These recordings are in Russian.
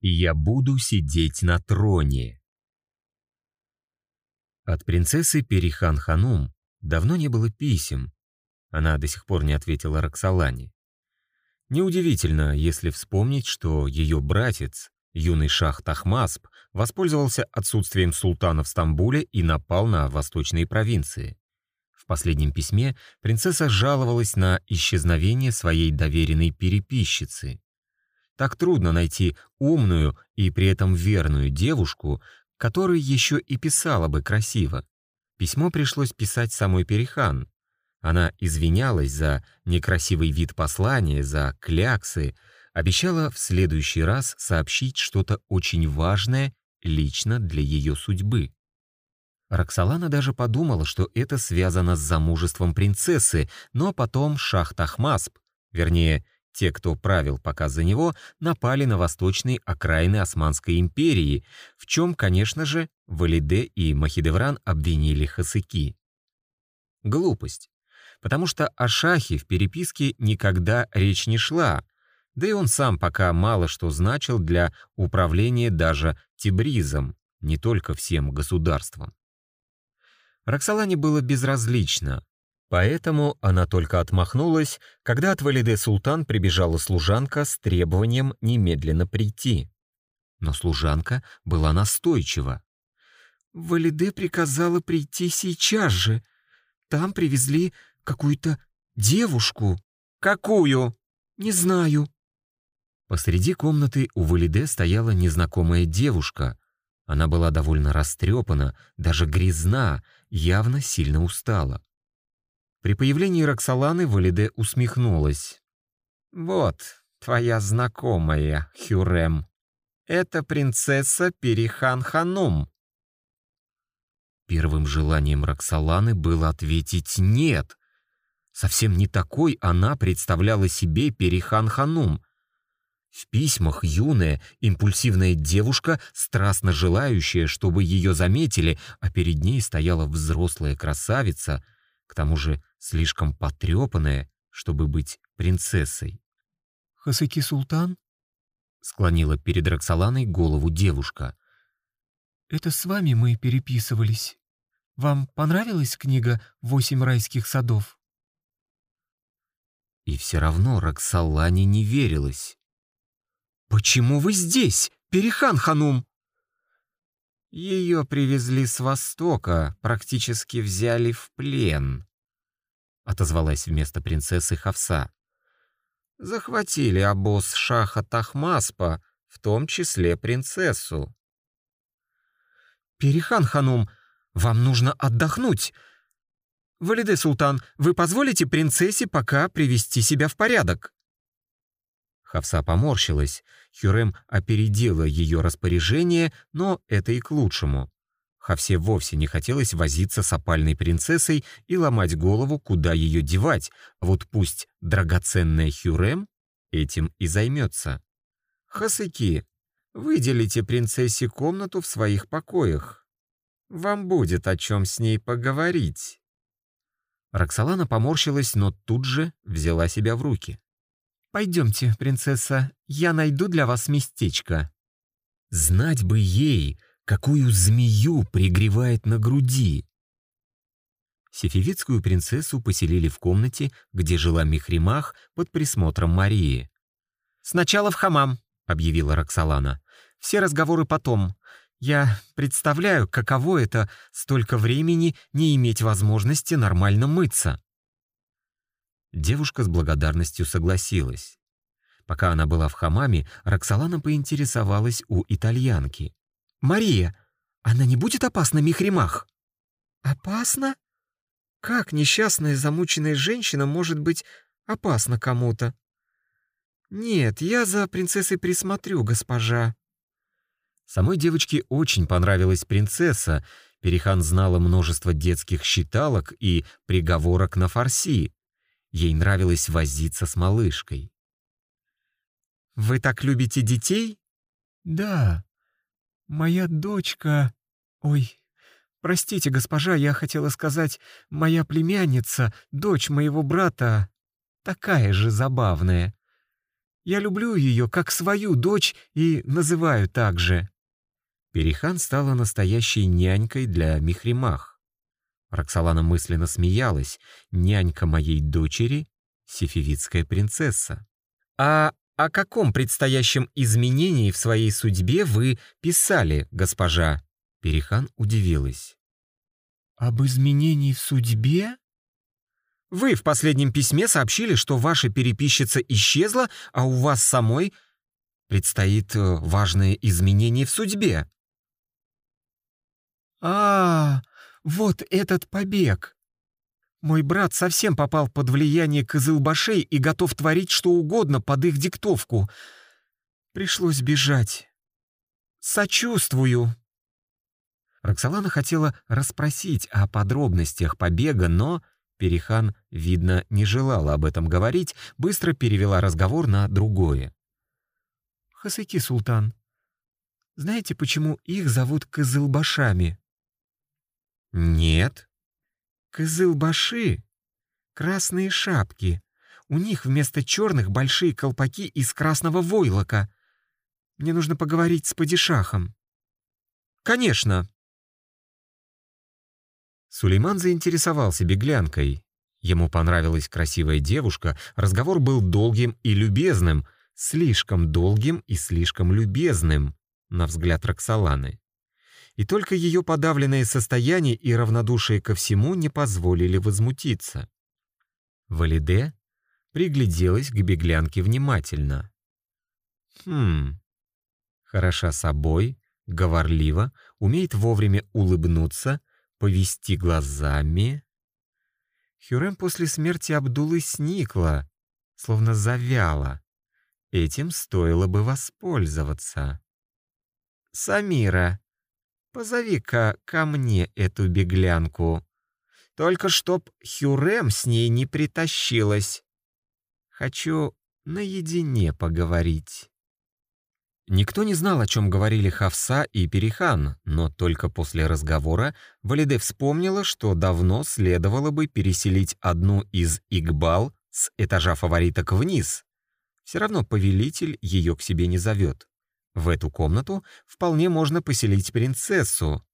я буду сидеть на троне. От принцессы Перихан Ханум давно не было писем. Она до сих пор не ответила Роксолане. Неудивительно, если вспомнить, что ее братец, юный шах Тахмасп, воспользовался отсутствием султана в Стамбуле и напал на восточные провинции. В последнем письме принцесса жаловалась на исчезновение своей доверенной переписчицы. Так трудно найти умную и при этом верную девушку, которая еще и писала бы красиво. Письмо пришлось писать самой Перихан, она извинялась за некрасивый вид послания, за кляксы, обещала в следующий раз сообщить что-то очень важное лично для ее судьбы. Роксолана даже подумала, что это связано с замужеством принцессы, но потом шах Тахмасп, вернее, те, кто правил пока за него, напали на восточные окраины Османской империи, в чем, конечно же, Валиде и Махидевран обвинили Хасыки. Глупость потому что о шахе в переписке никогда речь не шла, да и он сам пока мало что значил для управления даже Тибризом, не только всем государством. Роксолане было безразлично, поэтому она только отмахнулась, когда от Валиде Султан прибежала служанка с требованием немедленно прийти. Но служанка была настойчива. «Валиде приказала прийти сейчас же. Там привезли какую-то девушку. Какую? Не знаю. Посреди комнаты у Валиде стояла незнакомая девушка. Она была довольно растрепана, даже грязна, явно сильно устала. При появлении Роксоланы Валиде усмехнулась. «Вот, твоя знакомая, Хюрем. Это принцесса Перихан Ханум». Первым желанием Роксоланы было ответить «нет», Совсем не такой она представляла себе Перихан Ханум. В письмах юная, импульсивная девушка, страстно желающая, чтобы ее заметили, а перед ней стояла взрослая красавица, к тому же слишком потрепанная, чтобы быть принцессой. «Хасыки Султан?» — склонила перед Роксоланой голову девушка. «Это с вами мы переписывались. Вам понравилась книга «Восемь райских садов»?» И все равно Роксолане не верилось. «Почему вы здесь, Перихан Ханум?» Ее привезли с Востока, практически взяли в плен, отозвалась вместо принцессы Хавса. Захватили обоз шаха Тахмаспа, в том числе принцессу. «Перихан Ханум, вам нужно отдохнуть. «Валиде Султан, вы позволите принцессе пока привести себя в порядок?» Хавса поморщилась. Хюрем опередила ее распоряжение, но это и к лучшему. Хавсе вовсе не хотелось возиться с опальной принцессой и ломать голову, куда ее девать, вот пусть драгоценная Хюрем этим и займется. «Хасыки, выделите принцессе комнату в своих покоях. Вам будет о чем с ней поговорить». Роксолана поморщилась, но тут же взяла себя в руки. «Пойдемте, принцесса, я найду для вас местечко». Знать бы ей, какую змею пригревает на груди. Сефевицкую принцессу поселили в комнате, где жила Михримах под присмотром Марии. «Сначала в хамам», — объявила Роксолана. «Все разговоры потом. Я представляю, каково это столько времени не иметь возможности нормально мыться. Девушка с благодарностью согласилась. Пока она была в хамаме, Роксолана поинтересовалась у итальянки. «Мария, она не будет опасна Михримах?» «Опасна? Как несчастная замученная женщина может быть опасна кому-то?» «Нет, я за принцессой присмотрю, госпожа», Самой девочке очень понравилась принцесса. Перихан знала множество детских считалок и приговорок на фарси. Ей нравилось возиться с малышкой. «Вы так любите детей?» «Да. Моя дочка... Ой, простите, госпожа, я хотела сказать, моя племянница, дочь моего брата, такая же забавная. Я люблю ее как свою дочь и называю так же». Перихан стала настоящей нянькой для Михримах. Роксолана мысленно смеялась. Нянька моей дочери — сифивитская принцесса. «А о каком предстоящем изменении в своей судьбе вы писали, госпожа?» Перихан удивилась. «Об изменении в судьбе?» «Вы в последнем письме сообщили, что ваша переписчица исчезла, а у вас самой предстоит э, важное изменение в судьбе». «А, вот этот побег. Мой брат совсем попал под влияние кызылбашей и готов творить что угодно под их диктовку. Пришлось бежать. Сочувствую». Роксолана хотела расспросить о подробностях побега, но Перихан, видно, не желала об этом говорить, быстро перевела разговор на другое. «Хасыки, султан, знаете, почему их зовут кызылбашами?» «Нет». «Кызылбаши — красные шапки. У них вместо черных большие колпаки из красного войлока. Мне нужно поговорить с падишахом». «Конечно». Сулейман заинтересовался беглянкой. Ему понравилась красивая девушка, разговор был долгим и любезным, слишком долгим и слишком любезным, на взгляд Роксоланы и только ее подавленное состояние и равнодушие ко всему не позволили возмутиться. Валиде пригляделась к беглянке внимательно. Хм, хороша собой, говорлива, умеет вовремя улыбнуться, повести глазами. Хюрем после смерти Абдулы сникла, словно завяла. Этим стоило бы воспользоваться. «Самира, Позови-ка ко мне эту беглянку. Только чтоб Хюрем с ней не притащилась. Хочу наедине поговорить». Никто не знал, о чем говорили Хавса и Перихан, но только после разговора Валиде вспомнила, что давно следовало бы переселить одну из Игбал с этажа фавориток вниз. Все равно повелитель ее к себе не зовет. В эту комнату вполне можно поселить принцессу.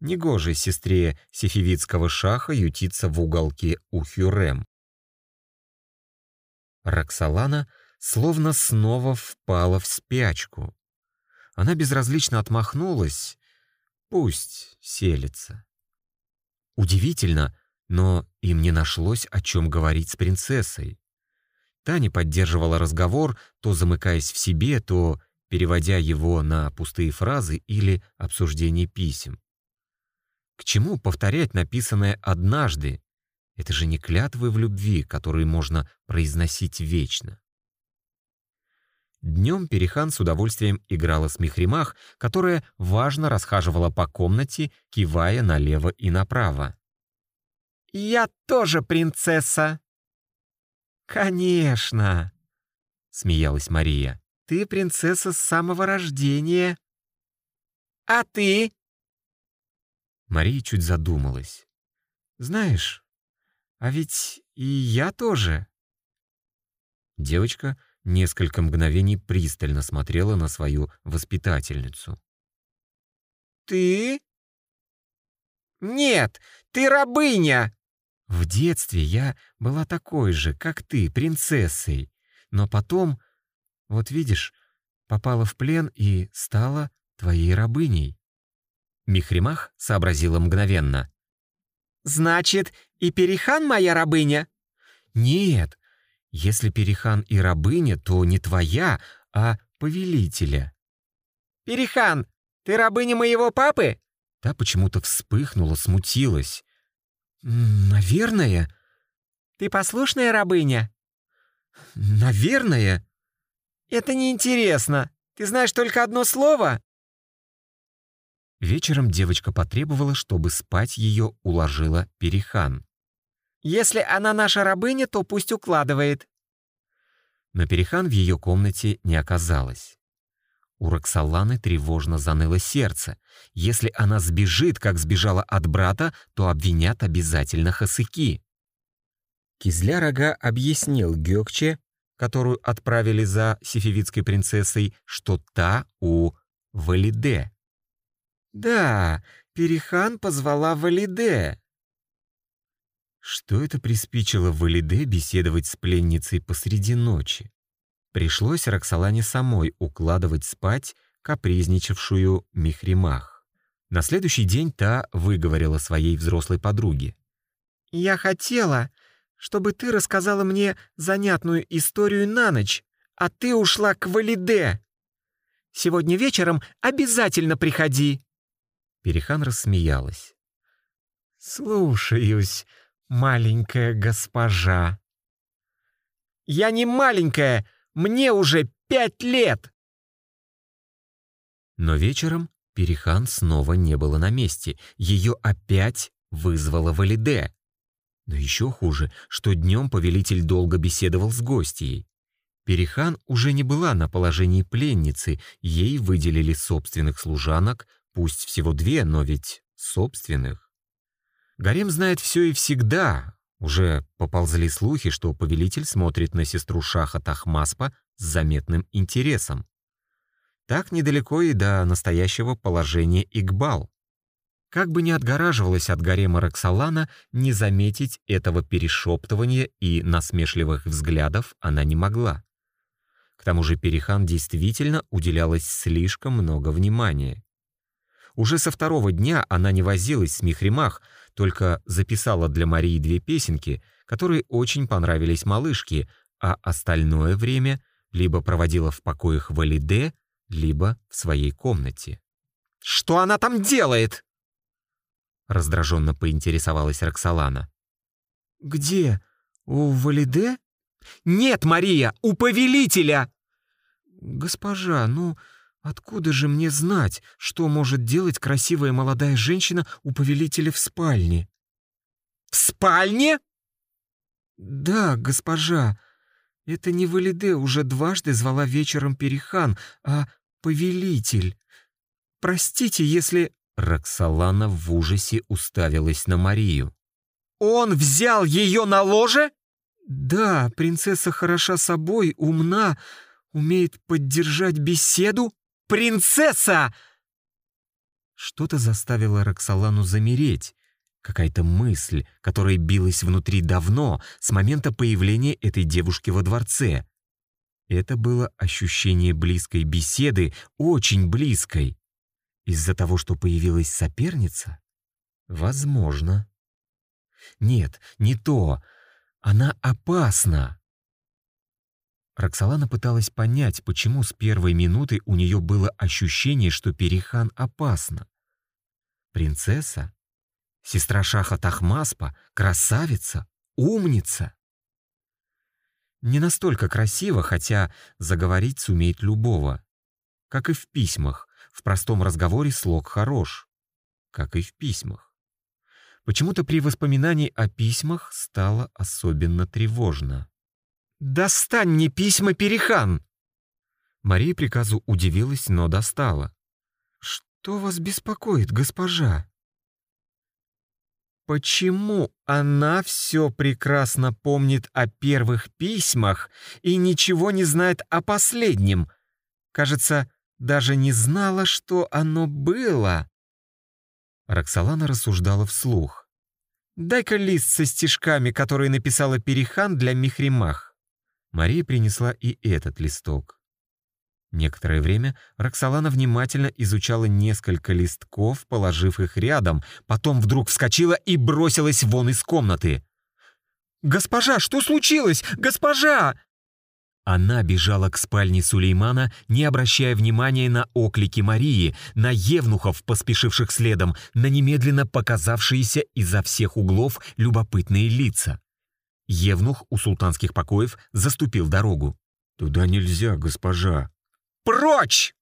Негоже сестре сифивитского шаха ютиться в уголке у Хюрем. Роксолана словно снова впала в спячку. Она безразлично отмахнулась. Пусть селится. Удивительно, но им не нашлось о чем говорить с принцессой. Таня поддерживала разговор, то замыкаясь в себе, то переводя его на пустые фразы или обсуждение писем. К чему повторять написанное однажды? Это же не клятвы в любви, которые можно произносить вечно. Днем Перихан с удовольствием играла с Михримах, которая важно расхаживала по комнате, кивая налево и направо. «Я тоже принцесса!» «Конечно!» — смеялась Мария. Ты принцесса с самого рождения. А ты? Мария чуть задумалась. Знаешь, а ведь и я тоже. Девочка несколько мгновений пристально смотрела на свою воспитательницу. «Ты?» «Нет, ты рабыня!» «В детстве я была такой же, как ты, принцессой, но потом вот видишь, попала в плен и стала твоей рабыней». Михримах сообразила мгновенно. «Значит, и Перихан моя рабыня?» «Нет, если Перихан и рабыня, то не твоя, а повелителя». «Перихан, ты рабыня моего папы?» Та почему-то вспыхнула, смутилась. «Наверное». «Ты послушная рабыня?» «Наверное». «Это неинтересно. Ты знаешь только одно слово?» Вечером девочка потребовала, чтобы спать ее уложила Перихан. «Если она наша рабыня, то пусть укладывает». Но Перихан в ее комнате не оказалось. У Роксоланы тревожно заныло сердце. Если она сбежит, как сбежала от брата, то обвинят обязательно Хасыки. Кизля Рога объяснил Гёкче, которую отправили за сифивитской принцессой, что та у Валиде. «Да, Перихан позвала Валиде». Что это приспичило Валиде беседовать с пленницей посреди ночи? Пришлось Роксолане самой укладывать спать капризничавшую Михримах. На следующий день та выговорила своей взрослой подруге. «Я хотела, чтобы ты рассказала мне занятную историю на ночь, а ты ушла к Валиде. Сегодня вечером обязательно приходи». Перехан рассмеялась. «Слушаюсь, маленькая госпожа». «Я не маленькая, мне уже пять лет!» Но вечером Перехан снова не было на месте. Ее опять вызвала Валиде. Но еще хуже, что днем повелитель долго беседовал с гостьей. Перехан уже не была на положении пленницы, ей выделили собственных служанок, пусть всего две, но ведь собственных. Гарем знает все и всегда. Уже поползли слухи, что повелитель смотрит на сестру Шаха Тахмаспа с заметным интересом. Так недалеко и до настоящего положения Игбал. Как бы ни отгораживалась от гарема Роксолана, не заметить этого перешептывания и насмешливых взглядов она не могла. К тому же Перихан действительно уделялось слишком много внимания. Уже со второго дня она не возилась с Михримах, только записала для Марии две песенки, которые очень понравились малышке, а остальное время либо проводила в покоях Валиде, либо в своей комнате. «Что она там делает?» Раздраженно поинтересовалась Роксолана. «Где? У Валиде?» «Нет, Мария, у повелителя!» «Госпожа, ну откуда же мне знать, что может делать красивая молодая женщина у повелителя в спальне?» «В спальне?» «Да, госпожа. Это не Валиде уже дважды звала вечером Перихан, а повелитель. Простите, если...» Роксолана в ужасе уставилась на Марию. «Он взял ее на ложе?» «Да, принцесса хороша собой, умна, умеет поддержать беседу». «Принцесса!» Что-то заставило Роксолану замереть. Какая-то мысль, которая билась внутри давно, с момента появления этой девушки во дворце. Это было ощущение близкой беседы, очень близкой. Из-за того, что появилась соперница? Возможно. Нет, не то. Она опасна. Роксолана пыталась понять, почему с первой минуты у нее было ощущение, что Перихан опасна. Принцесса? Сестра Шаха Тахмаспа? Красавица? Умница? Не настолько красиво, хотя заговорить сумеет любого. Как и в письмах, в простом разговоре слог хорош. Как и в письмах. Почему-то при воспоминании о письмах стало особенно тревожно. «Достань мне письма, Перехан!» Мария приказу удивилась, но достала. «Что вас беспокоит, госпожа?» Почему она все прекрасно помнит о первых письмах и ничего не знает о последнем? Кажется, даже не знала, что оно было. Роксолана рассуждала вслух. «Дай-ка лист со стишками, которые написала Перихан для Михримах». Мария принесла и этот листок. Некоторое время Роксолана внимательно изучала несколько листков, положив их рядом, потом вдруг вскочила и бросилась вон из комнаты. «Госпожа, что случилось? Госпожа!» Она бежала к спальне Сулеймана, не обращая внимания на оклики Марии, на евнухов, поспешивших следом, на немедленно показавшиеся изо всех углов любопытные лица. Евнух у султанских покоев заступил дорогу. «Туда нельзя, госпожа», Прочь!»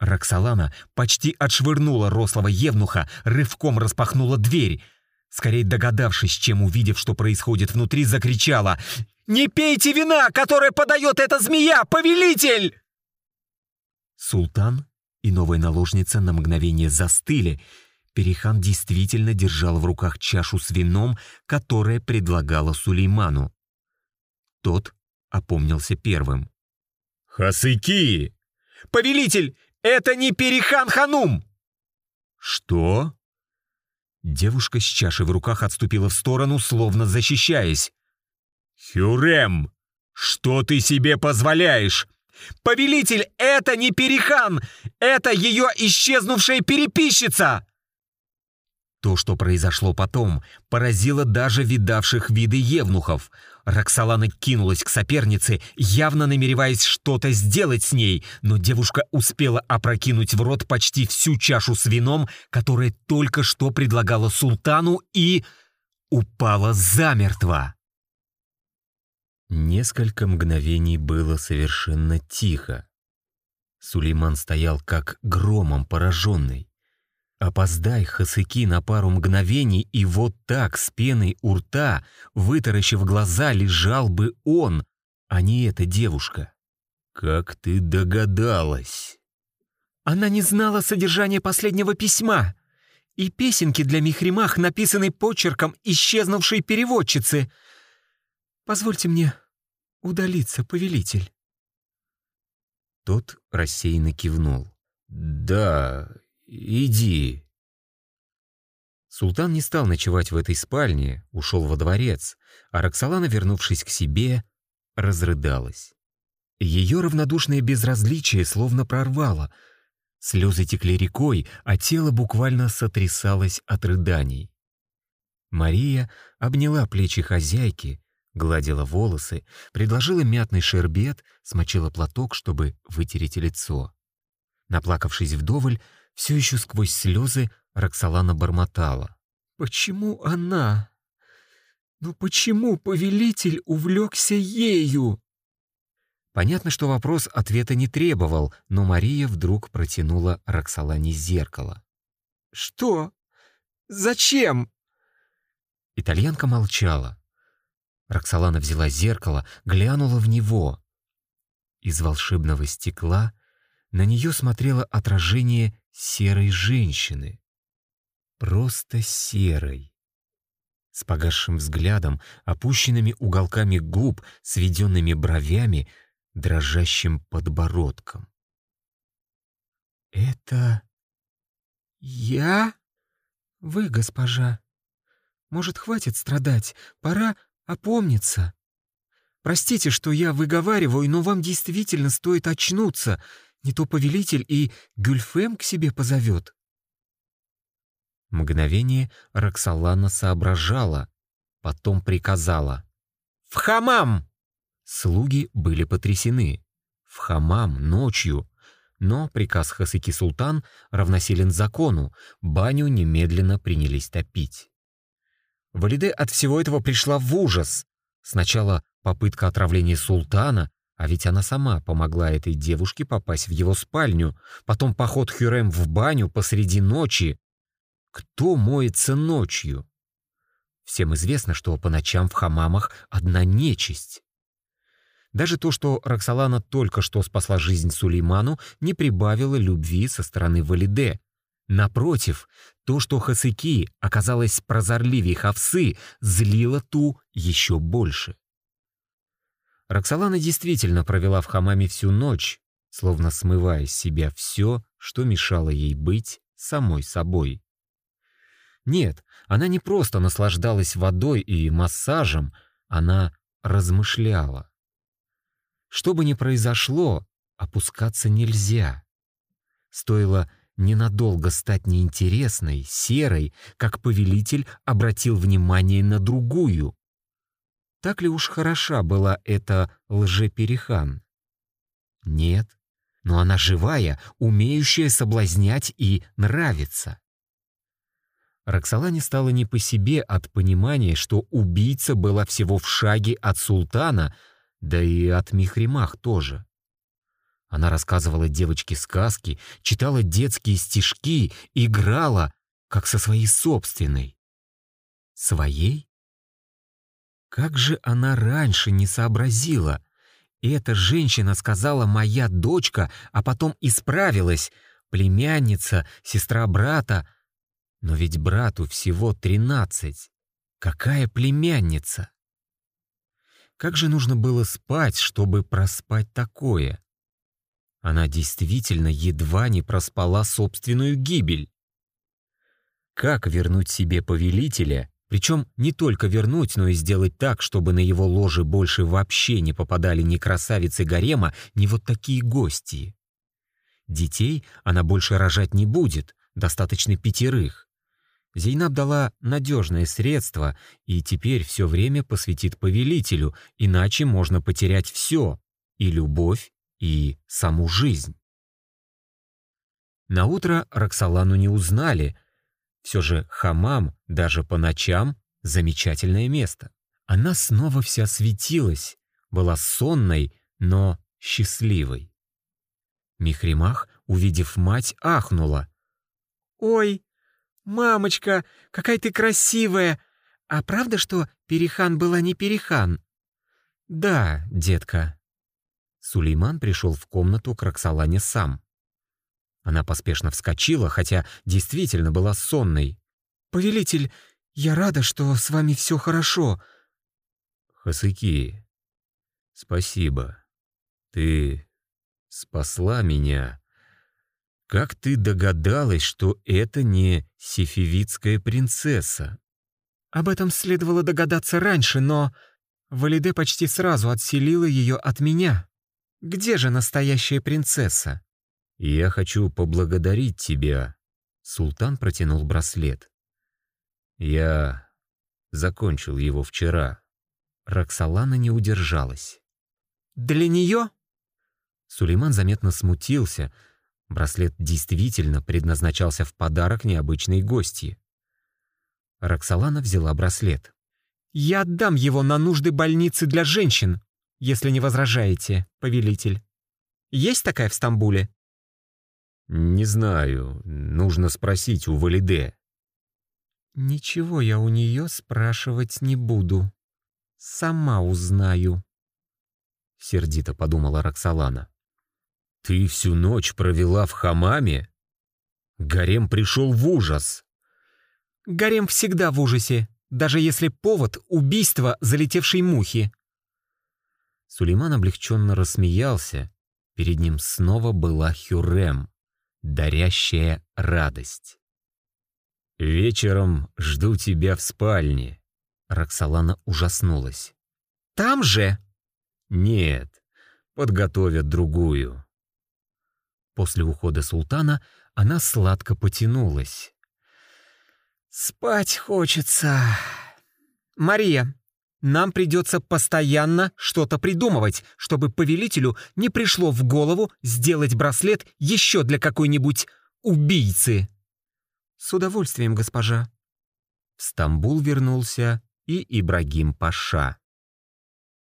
Роксолана почти отшвырнула рослого евнуха, рывком распахнула дверь. Скорее догадавшись, чем увидев, что происходит внутри, закричала «Не пейте вина, которое подает эта змея, повелитель!» Султан и новая наложница на мгновение застыли. Перихан действительно держал в руках чашу с вином, которое предлагала Сулейману. Тот опомнился первым. «Хасыки! Повелитель, это не Перихан Ханум!» «Что?» Девушка с чашей в руках отступила в сторону, словно защищаясь. «Хюрем, что ты себе позволяешь? Повелитель, это не Перихан! Это ее исчезнувшая переписчица!» То, что произошло потом, поразило даже видавших виды евнухов. Роксолана кинулась к сопернице, явно намереваясь что-то сделать с ней, но девушка успела опрокинуть в рот почти всю чашу с вином, которое только что предлагала султану, и упала замертво. Несколько мгновений было совершенно тихо. Сулейман стоял как громом пораженный. Опоздай Хасыки на пару мгновений, и вот так, с пеной у рта, вытаращив глаза, лежал бы он, а не эта девушка. «Как ты догадалась?» Она не знала содержания последнего письма и песенки для Михримах, написанной почерком исчезнувшей переводчицы. Позвольте мне удалиться, повелитель. Тот рассеянно кивнул. «Да, «Иди». Султан не стал ночевать в этой спальне, ушел во дворец, а Роксолана, вернувшись к себе, разрыдалась. Ее равнодушное безразличие словно прорвало. Слезы текли рекой, а тело буквально сотрясалось от рыданий. Мария обняла плечи хозяйки, гладила волосы, предложила мятный шербет, смочила платок, чтобы вытереть лицо. Наплакавшись вдоволь, все еще сквозь слезы Роксолана бормотала. «Почему она? Ну почему повелитель увлекся ею?» Понятно, что вопрос ответа не требовал, но Мария вдруг протянула Роксолане зеркало. «Что? Зачем?» Итальянка молчала. Роксолана взяла зеркало, глянула в него. Из волшебного стекла на нее смотрело отражение серой женщины. Просто серой. С погасшим взглядом, опущенными уголками губ, сведенными бровями, дрожащим подбородком. «Это... я? Вы, госпожа. Может, хватит страдать? Пора опомниться. Простите, что я выговариваю, но вам действительно стоит очнуться. Не то повелитель и Гюльфем к себе позовет. Мгновение Роксолана соображала, потом приказала. «В хамам!» Слуги были потрясены. В хамам, ночью. Но приказ Хасыки Султан равносилен закону, баню немедленно принялись топить. Валиде от всего этого пришла в ужас. Сначала попытка отравления султана, а ведь она сама помогла этой девушке попасть в его спальню, потом поход Хюрем в баню посреди ночи. Кто моется ночью? Всем известно, что по ночам в хамамах одна нечисть. Даже то, что Роксолана только что спасла жизнь Сулейману, не прибавило любви со стороны Валиде. Напротив, то, что Хасыки оказалась прозорливей Хавсы, злило ту еще больше. Роксолана действительно провела в хамаме всю ночь, словно смывая с себя все, что мешало ей быть самой собой. Нет, она не просто наслаждалась водой и массажем, она размышляла. Что бы ни произошло, опускаться нельзя. Стоило ненадолго стать неинтересной, серой, как повелитель обратил внимание на другую, так ли уж хороша была эта лжеперехан? Нет, но она живая, умеющая соблазнять и нравиться. Роксолане стало не по себе от понимания, что убийца была всего в шаге от султана, да и от Михримах тоже. Она рассказывала девочке сказки, читала детские стишки, играла, как со своей собственной. Своей? Как же она раньше не сообразила? Эта женщина сказала «моя дочка», а потом исправилась. Племянница, сестра брата. Но ведь брату всего тринадцать. Какая племянница? Как же нужно было спать, чтобы проспать такое? Она действительно едва не проспала собственную гибель. Как вернуть себе повелителя, причем не только вернуть, но и сделать так, чтобы на его ложе больше вообще не попадали ни красавицы гарема, ни вот такие гости? Детей она больше рожать не будет, достаточно пятерых. Зейнаб дала надежное средство и теперь все время посвятит повелителю, иначе можно потерять все — и любовь, и саму жизнь. На утро Роксолану не узнали. Все же хамам даже по ночам — замечательное место. Она снова вся светилась, была сонной, но счастливой. Михримах, увидев мать, ахнула. «Ой, мамочка, какая ты красивая! А правда, что Перехан была не Перехан?» «Да, детка». Сулейман пришел в комнату к Роксолане сам. Она поспешно вскочила, хотя действительно была сонной. «Повелитель, я рада, что с вами все хорошо». «Хасыки, спасибо. Ты спасла меня. Как ты догадалась, что это не сифивитская принцесса?» «Об этом следовало догадаться раньше, но Валиде почти сразу отселила ее от меня. Где же настоящая принцесса?» «Я хочу поблагодарить тебя», — султан протянул браслет. «Я закончил его вчера». Роксолана не удержалась. «Для нее?» Сулейман заметно смутился. Браслет действительно предназначался в подарок необычной гости. Роксолана взяла браслет. «Я отдам его на нужды больницы для женщин, если не возражаете, повелитель. Есть такая в Стамбуле?» «Не знаю. Нужно спросить у Валиде». «Ничего я у нее спрашивать не буду. Сама узнаю», — сердито подумала Роксолана. «Ты всю ночь провела в хамаме?» Гарем пришел в ужас. «Гарем всегда в ужасе, даже если повод — убийство залетевшей мухи». Сулейман облегченно рассмеялся. Перед ним снова была Хюрем дарящая радость. «Вечером жду тебя в спальне», — Роксолана ужаснулась. «Там же?» «Нет, подготовят другую». После ухода султана она сладко потянулась. «Спать хочется. Мария, нам придется постоянно что-то придумывать, чтобы повелителю не пришло в голову сделать браслет еще для какой-нибудь убийцы. С удовольствием, госпожа. В Стамбул вернулся и Ибрагим Паша.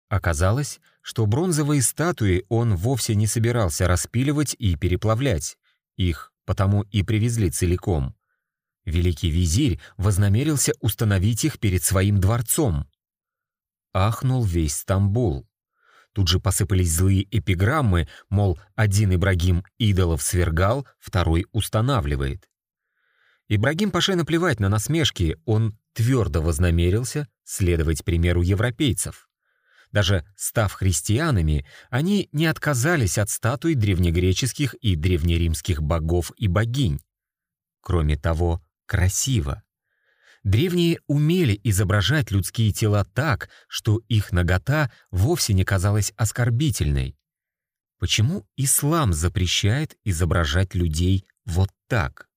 Оказалось, что бронзовые статуи он вовсе не собирался распиливать и переплавлять. Их потому и привезли целиком. Великий визирь вознамерился установить их перед своим дворцом ахнул весь Стамбул. Тут же посыпались злые эпиграммы, мол, один Ибрагим идолов свергал, второй устанавливает. Ибрагим Паше наплевать на насмешки, он твердо вознамерился следовать примеру европейцев. Даже став христианами, они не отказались от статуй древнегреческих и древнеримских богов и богинь. Кроме того, красиво. Древние умели изображать людские тела так, что их нагота вовсе не казалась оскорбительной. Почему ислам запрещает изображать людей вот так?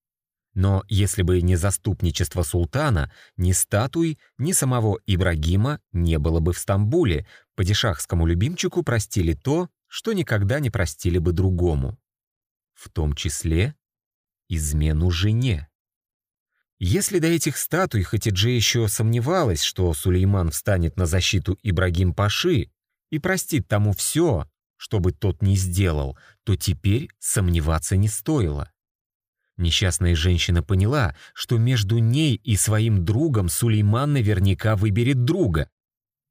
Но если бы не заступничество султана, ни статуй, ни самого Ибрагима не было бы в Стамбуле, падишахскому любимчику простили то, что никогда не простили бы другому. В том числе измену жене. Если до этих статуй Хатидже еще сомневалась, что Сулейман встанет на защиту Ибрагим Паши и простит тому все, что бы тот ни сделал, то теперь сомневаться не стоило. Несчастная женщина поняла, что между ней и своим другом Сулейман наверняка выберет друга.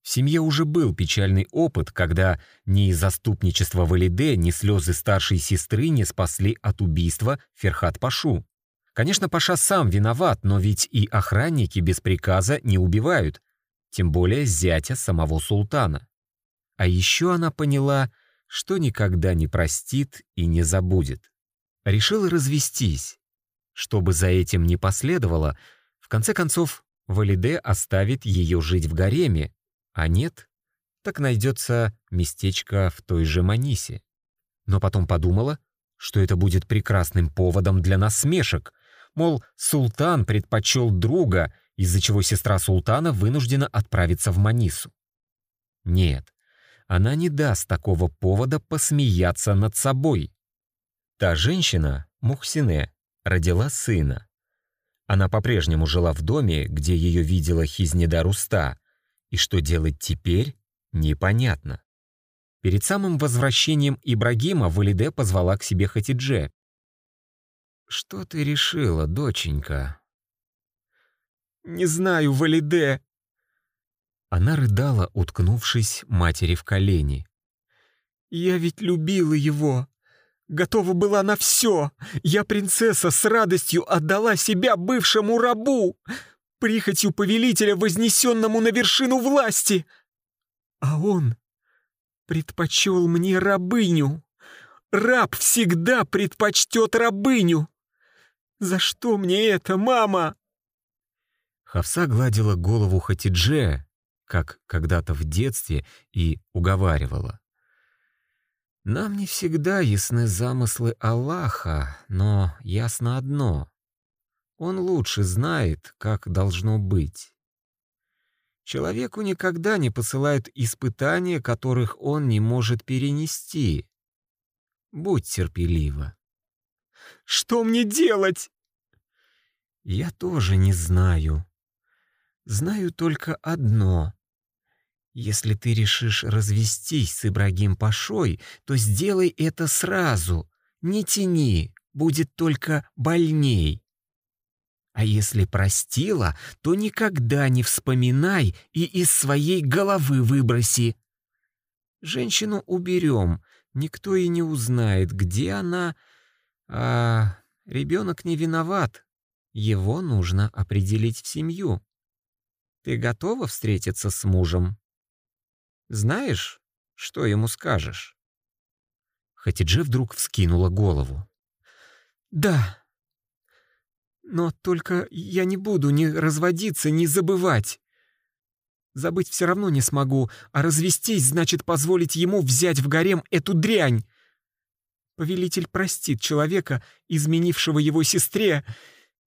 В семье уже был печальный опыт, когда ни заступничество Валиде, ни слезы старшей сестры не спасли от убийства Ферхат Пашу. Конечно, Паша сам виноват, но ведь и охранники без приказа не убивают, тем более зятя самого султана. А еще она поняла, что никогда не простит и не забудет. Решила развестись. Чтобы за этим не последовало, в конце концов, Валиде оставит ее жить в гареме, а нет, так найдется местечко в той же Манисе. Но потом подумала, что это будет прекрасным поводом для насмешек, мол, султан предпочел друга, из-за чего сестра султана вынуждена отправиться в Манису. Нет, она не даст такого повода посмеяться над собой. Та женщина, Мухсине, родила сына. Она по-прежнему жила в доме, где ее видела Хизнеда Руста, и что делать теперь, непонятно. Перед самым возвращением Ибрагима Валиде позвала к себе Хатидже. «Что ты решила, доченька?» «Не знаю, Валиде», она рыдала, уткнувшись матери в колени. «Я ведь любила его. Готова была на все. Я, принцесса, с радостью отдала себя бывшему рабу, прихотью повелителя, вознесенному на вершину власти. А он предпочел мне рабыню. Раб всегда предпочтет рабыню. За что мне это, мама?» Хавса гладила голову Хатидже, как когда-то в детстве, и уговаривала. «Нам не всегда ясны замыслы Аллаха, но ясно одно. Он лучше знает, как должно быть. Человеку никогда не посылают испытания, которых он не может перенести. Будь терпелива». «Что мне делать?» «Я тоже не знаю. Знаю только одно. Если ты решишь развестись с Ибрагим Пашой, то сделай это сразу. Не тяни, будет только больней. А если простила, то никогда не вспоминай и из своей головы выброси. Женщину уберем, никто и не узнает, где она, а ребенок не виноват. Его нужно определить в семью. Ты готова встретиться с мужем? Знаешь, что ему скажешь?» Хатидже вдруг вскинула голову. «Да. Но только я не буду ни разводиться, ни забывать. Забыть все равно не смогу, а развестись значит позволить ему взять в гарем эту дрянь. Повелитель простит человека, изменившего его сестре.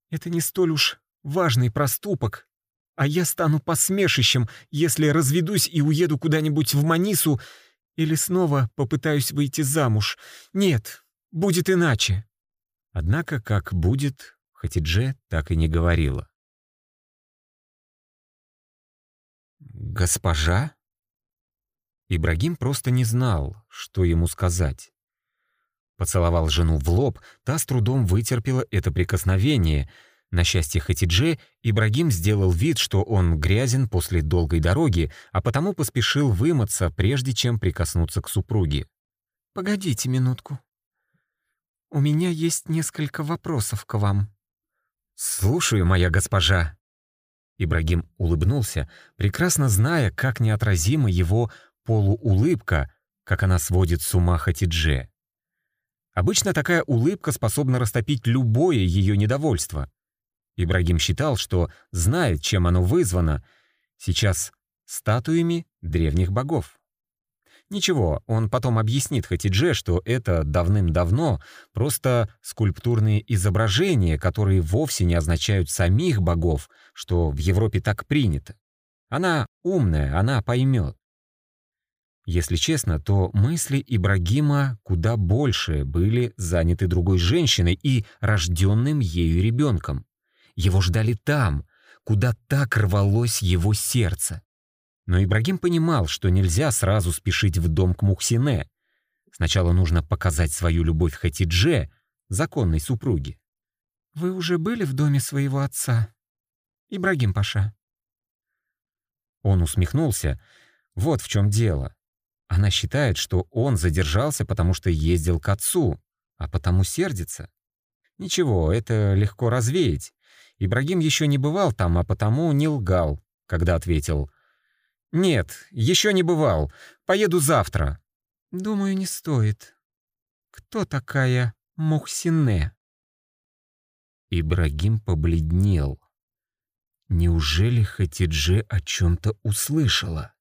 Это не столь уж важный проступок, а я стану посмешищем, если разведусь и уеду куда-нибудь в Манису или снова попытаюсь выйти замуж. Нет, будет иначе». Однако, как будет, Хатидже так и не говорила. «Госпожа?» Ибрагим просто не знал, что ему сказать. Поцеловал жену в лоб, та с трудом вытерпела это прикосновение — на счастье Хатидже, Ибрагим сделал вид, что он грязен после долгой дороги, а потому поспешил вымыться, прежде чем прикоснуться к супруге. «Погодите минутку. У меня есть несколько вопросов к вам». «Слушаю, моя госпожа». Ибрагим улыбнулся, прекрасно зная, как неотразима его полуулыбка, как она сводит с ума Хатидже. Обычно такая улыбка способна растопить любое ее недовольство. Ибрагим считал, что знает, чем оно вызвано, сейчас статуями древних богов. Ничего, он потом объяснит Хатидже, что это давным-давно просто скульптурные изображения, которые вовсе не означают самих богов, что в Европе так принято. Она умная, она поймет. Если честно, то мысли Ибрагима куда больше были заняты другой женщиной и рожденным ею ребенком. Его ждали там, куда так рвалось его сердце. Но Ибрагим понимал, что нельзя сразу спешить в дом к Мухсине. Сначала нужно показать свою любовь Хатидже, законной супруге. «Вы уже были в доме своего отца, Ибрагим Паша?» Он усмехнулся. Вот в чем дело. Она считает, что он задержался, потому что ездил к отцу, а потому сердится. Ничего, это легко развеять. Ибрагим еще не бывал там, а потому не лгал, когда ответил «Нет, еще не бывал. Поеду завтра». «Думаю, не стоит. Кто такая Мухсине?» Ибрагим побледнел. Неужели Хатидже о чем-то услышала?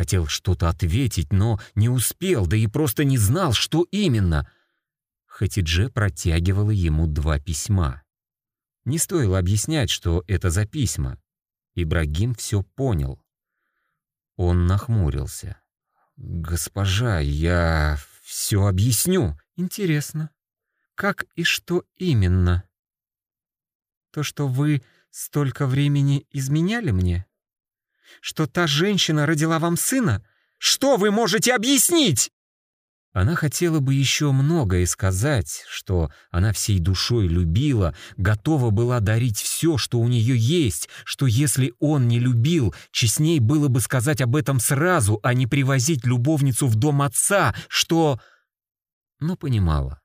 Хотел что-то ответить, но не успел, да и просто не знал, что именно. Хатидже протягивала ему два письма. Не стоило объяснять, что это за письма. Ибрагим все понял. Он нахмурился. «Госпожа, я все объясню». «Интересно, как и что именно? То, что вы столько времени изменяли мне? Что та женщина родила вам сына? Что вы можете объяснить?» Она хотела бы еще многое сказать, что она всей душой любила, готова была дарить все, что у нее есть, что если он не любил, честней было бы сказать об этом сразу, а не привозить любовницу в дом отца, что... Но понимала,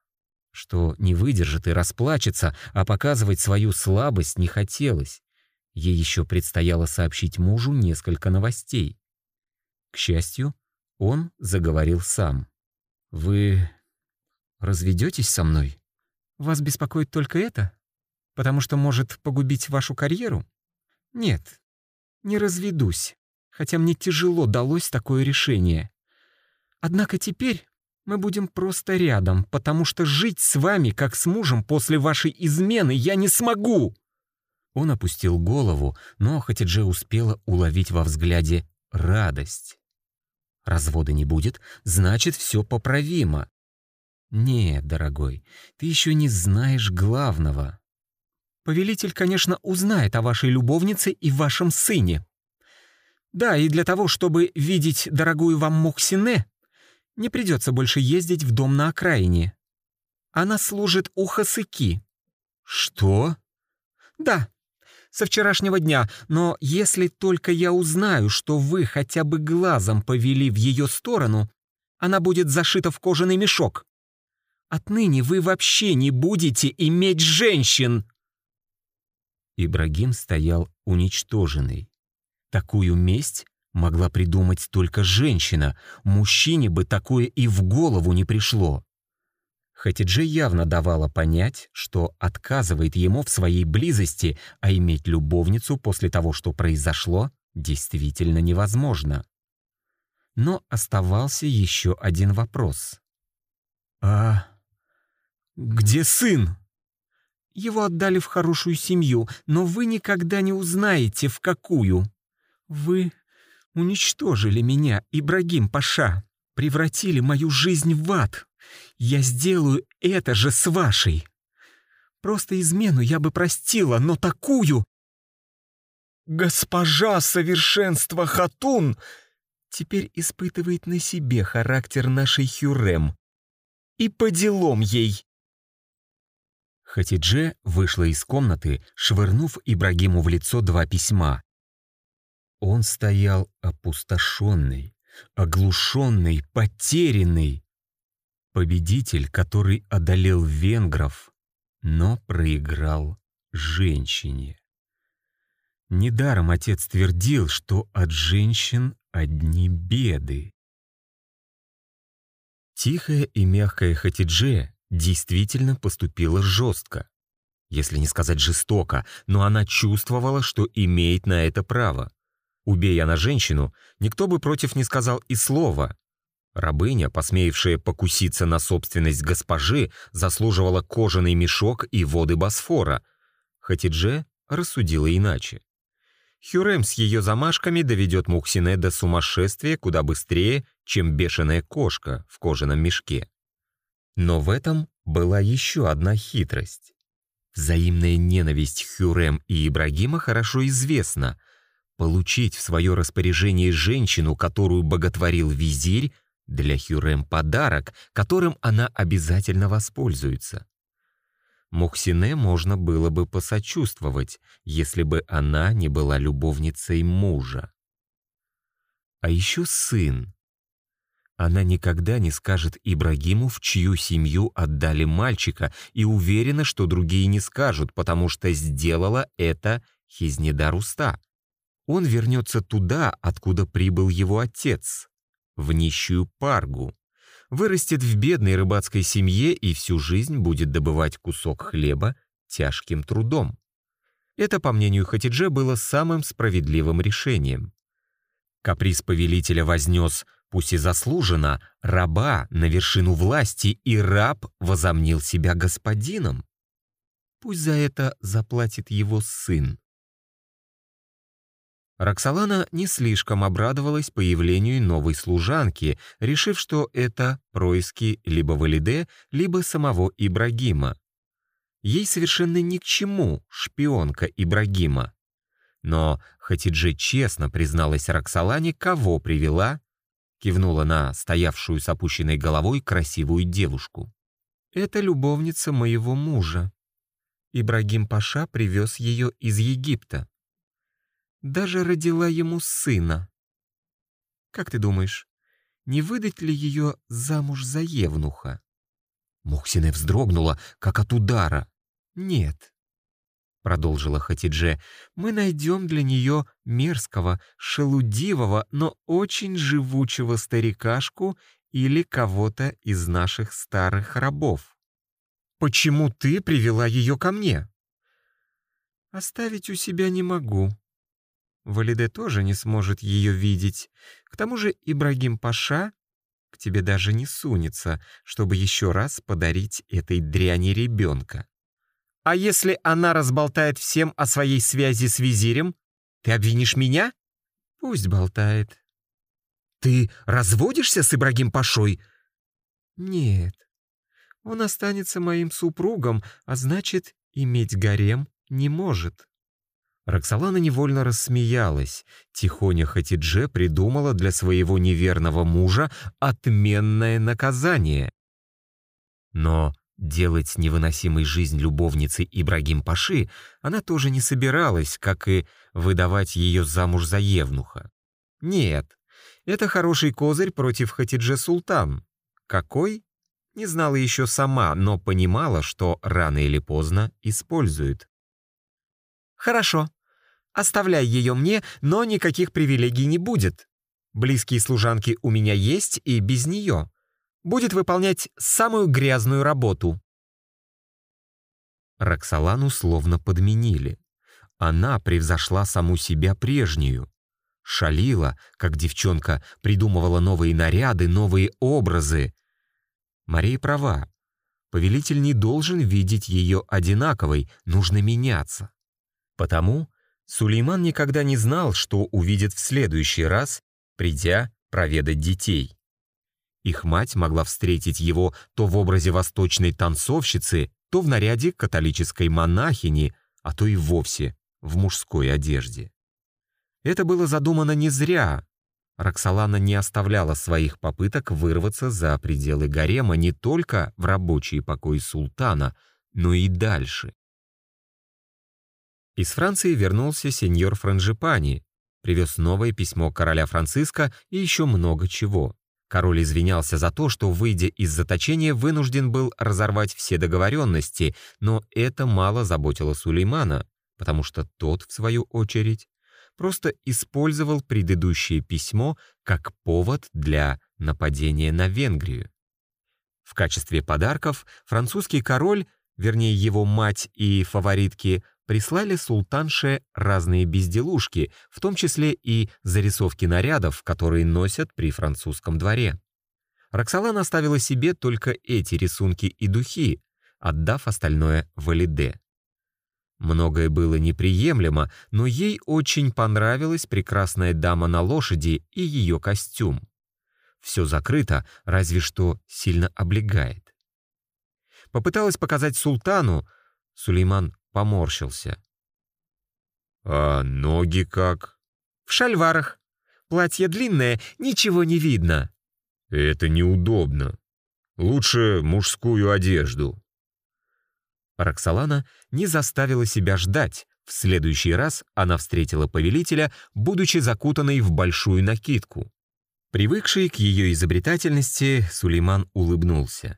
что не выдержит и расплачется, а показывать свою слабость не хотелось. Ей еще предстояло сообщить мужу несколько новостей. К счастью, он заговорил сам. «Вы разведетесь со мной?» «Вас беспокоит только это? Потому что может погубить вашу карьеру?» «Нет, не разведусь, хотя мне тяжело далось такое решение. Однако теперь мы будем просто рядом, потому что жить с вами, как с мужем, после вашей измены я не смогу!» Он опустил голову, но Хатидже успела уловить во взгляде радость. Развода не будет, значит, все поправимо. Нет, дорогой, ты еще не знаешь главного. Повелитель, конечно, узнает о вашей любовнице и вашем сыне. Да, и для того, чтобы видеть дорогую вам Мухсине, не придется больше ездить в дом на окраине. Она служит у Хасыки. Что? Да, со вчерашнего дня, но если только я узнаю, что вы хотя бы глазом повели в ее сторону, она будет зашита в кожаный мешок. Отныне вы вообще не будете иметь женщин!» Ибрагим стоял уничтоженный. Такую месть могла придумать только женщина, мужчине бы такое и в голову не пришло. Хатидже явно давала понять, что отказывает ему в своей близости, а иметь любовницу после того, что произошло, действительно невозможно. Но оставался еще один вопрос. «А где сын?» «Его отдали в хорошую семью, но вы никогда не узнаете, в какую. Вы уничтожили меня, Ибрагим Паша, превратили мою жизнь в ад». Я сделаю это же с вашей. Просто измену я бы простила, но такую... Госпожа совершенства Хатун теперь испытывает на себе характер нашей Хюрем. И по делам ей. Хатидже вышла из комнаты, швырнув Ибрагиму в лицо два письма. Он стоял опустошенный, оглушенный, потерянный. Победитель, который одолел венгров, но проиграл женщине. Недаром отец твердил, что от женщин одни беды. Тихая и мягкая Хатидже действительно поступила жестко. Если не сказать жестоко, но она чувствовала, что имеет на это право. Убей она женщину, никто бы против не сказал и слова, Рабыня, посмеявшая покуситься на собственность госпожи, заслуживала кожаный мешок и воды Босфора. Хатидже рассудила иначе. Хюрем с ее замашками доведет Мухсине до сумасшествия куда быстрее, чем бешеная кошка в кожаном мешке. Но в этом была еще одна хитрость. Взаимная ненависть Хюрем и Ибрагима хорошо известна. Получить в свое распоряжение женщину, которую боготворил визирь, для Хюрем подарок, которым она обязательно воспользуется. Мухсине можно было бы посочувствовать, если бы она не была любовницей мужа. А еще сын. Она никогда не скажет Ибрагиму, в чью семью отдали мальчика, и уверена, что другие не скажут, потому что сделала это Хизнедар Уста. он вернется туда, откуда прибыл его отец, в нищую Паргу, вырастет в бедной рыбацкой семье и всю жизнь будет добывать кусок хлеба тяжким трудом. Это, по мнению Хатидже, было самым справедливым решением. Каприз повелителя вознес, пусть и заслуженно, раба на вершину власти, и раб возомнил себя господином. Пусть за это заплатит его сын. Роксолана не слишком обрадовалась появлению новой служанки, решив, что это происки либо Валиде, либо самого Ибрагима. Ей совершенно ни к чему шпионка Ибрагима. Но Хатидже честно призналась Роксолане, кого привела, кивнула на стоявшую с опущенной головой красивую девушку. «Это любовница моего мужа. Ибрагим Паша привез ее из Египта даже родила ему сына. Как ты думаешь, не выдать ли ее замуж за Евнуха? Мухсина вздрогнула, как от удара. «Нет», — продолжила Хатидже, — «мы найдем для нее мерзкого, шелудивого, но очень живучего старикашку или кого-то из наших старых рабов». «Почему ты привела ее ко мне?» «Оставить у себя не могу», Валиде тоже не сможет ее видеть. К тому же Ибрагим Паша к тебе даже не сунется, чтобы еще раз подарить этой дряни ребенка. А если она разболтает всем о своей связи с визирем, ты обвинишь меня? Пусть болтает. Ты разводишься с Ибрагим Пашой? Нет. Он останется моим супругом, а значит, иметь гарем не может. Роксолана невольно рассмеялась. Тихоня Хатидже придумала для своего неверного мужа отменное наказание. Но делать невыносимой жизнь любовницы Ибрагим Паши она тоже не собиралась, как и выдавать ее замуж за Евнуха. Нет, это хороший козырь против Хатидже Султан. Какой? Не знала еще сама, но понимала, что рано или поздно использует. «Хорошо. Оставляй ее мне, но никаких привилегий не будет. Близкие служанки у меня есть и без нее. Будет выполнять самую грязную работу». Роксолану словно подменили. Она превзошла саму себя прежнюю. Шалила, как девчонка, придумывала новые наряды, новые образы. Мария права. Повелитель не должен видеть ее одинаковой, нужно меняться. Потому Сулейман никогда не знал, что увидит в следующий раз, придя проведать детей. Их мать могла встретить его то в образе восточной танцовщицы, то в наряде католической монахини, а то и вовсе в мужской одежде. Это было задумано не зря. Роксолана не оставляла своих попыток вырваться за пределы гарема не только в рабочие покои султана, но и дальше. Из Франции вернулся сеньор Франжипани, привез новое письмо короля Франциска и еще много чего. Король извинялся за то, что, выйдя из заточения, вынужден был разорвать все договоренности, но это мало заботило Сулеймана, потому что тот, в свою очередь, просто использовал предыдущее письмо как повод для нападения на Венгрию. В качестве подарков французский король, вернее его мать и фаворитки, прислали султанше разные безделушки, в том числе и зарисовки нарядов, которые носят при французском дворе. Роксолан оставила себе только эти рисунки и духи, отдав остальное Валиде. Многое было неприемлемо, но ей очень понравилась прекрасная дама на лошади и ее костюм. Все закрыто, разве что сильно облегает. Попыталась показать султану, Сулейман поморщился. «А ноги как?» «В шальварах. Платье длинное, ничего не видно». «Это неудобно. Лучше мужскую одежду». Роксолана не заставила себя ждать. В следующий раз она встретила повелителя, будучи закутанной в большую накидку. Привыкший к ее изобретательности, Сулейман улыбнулся.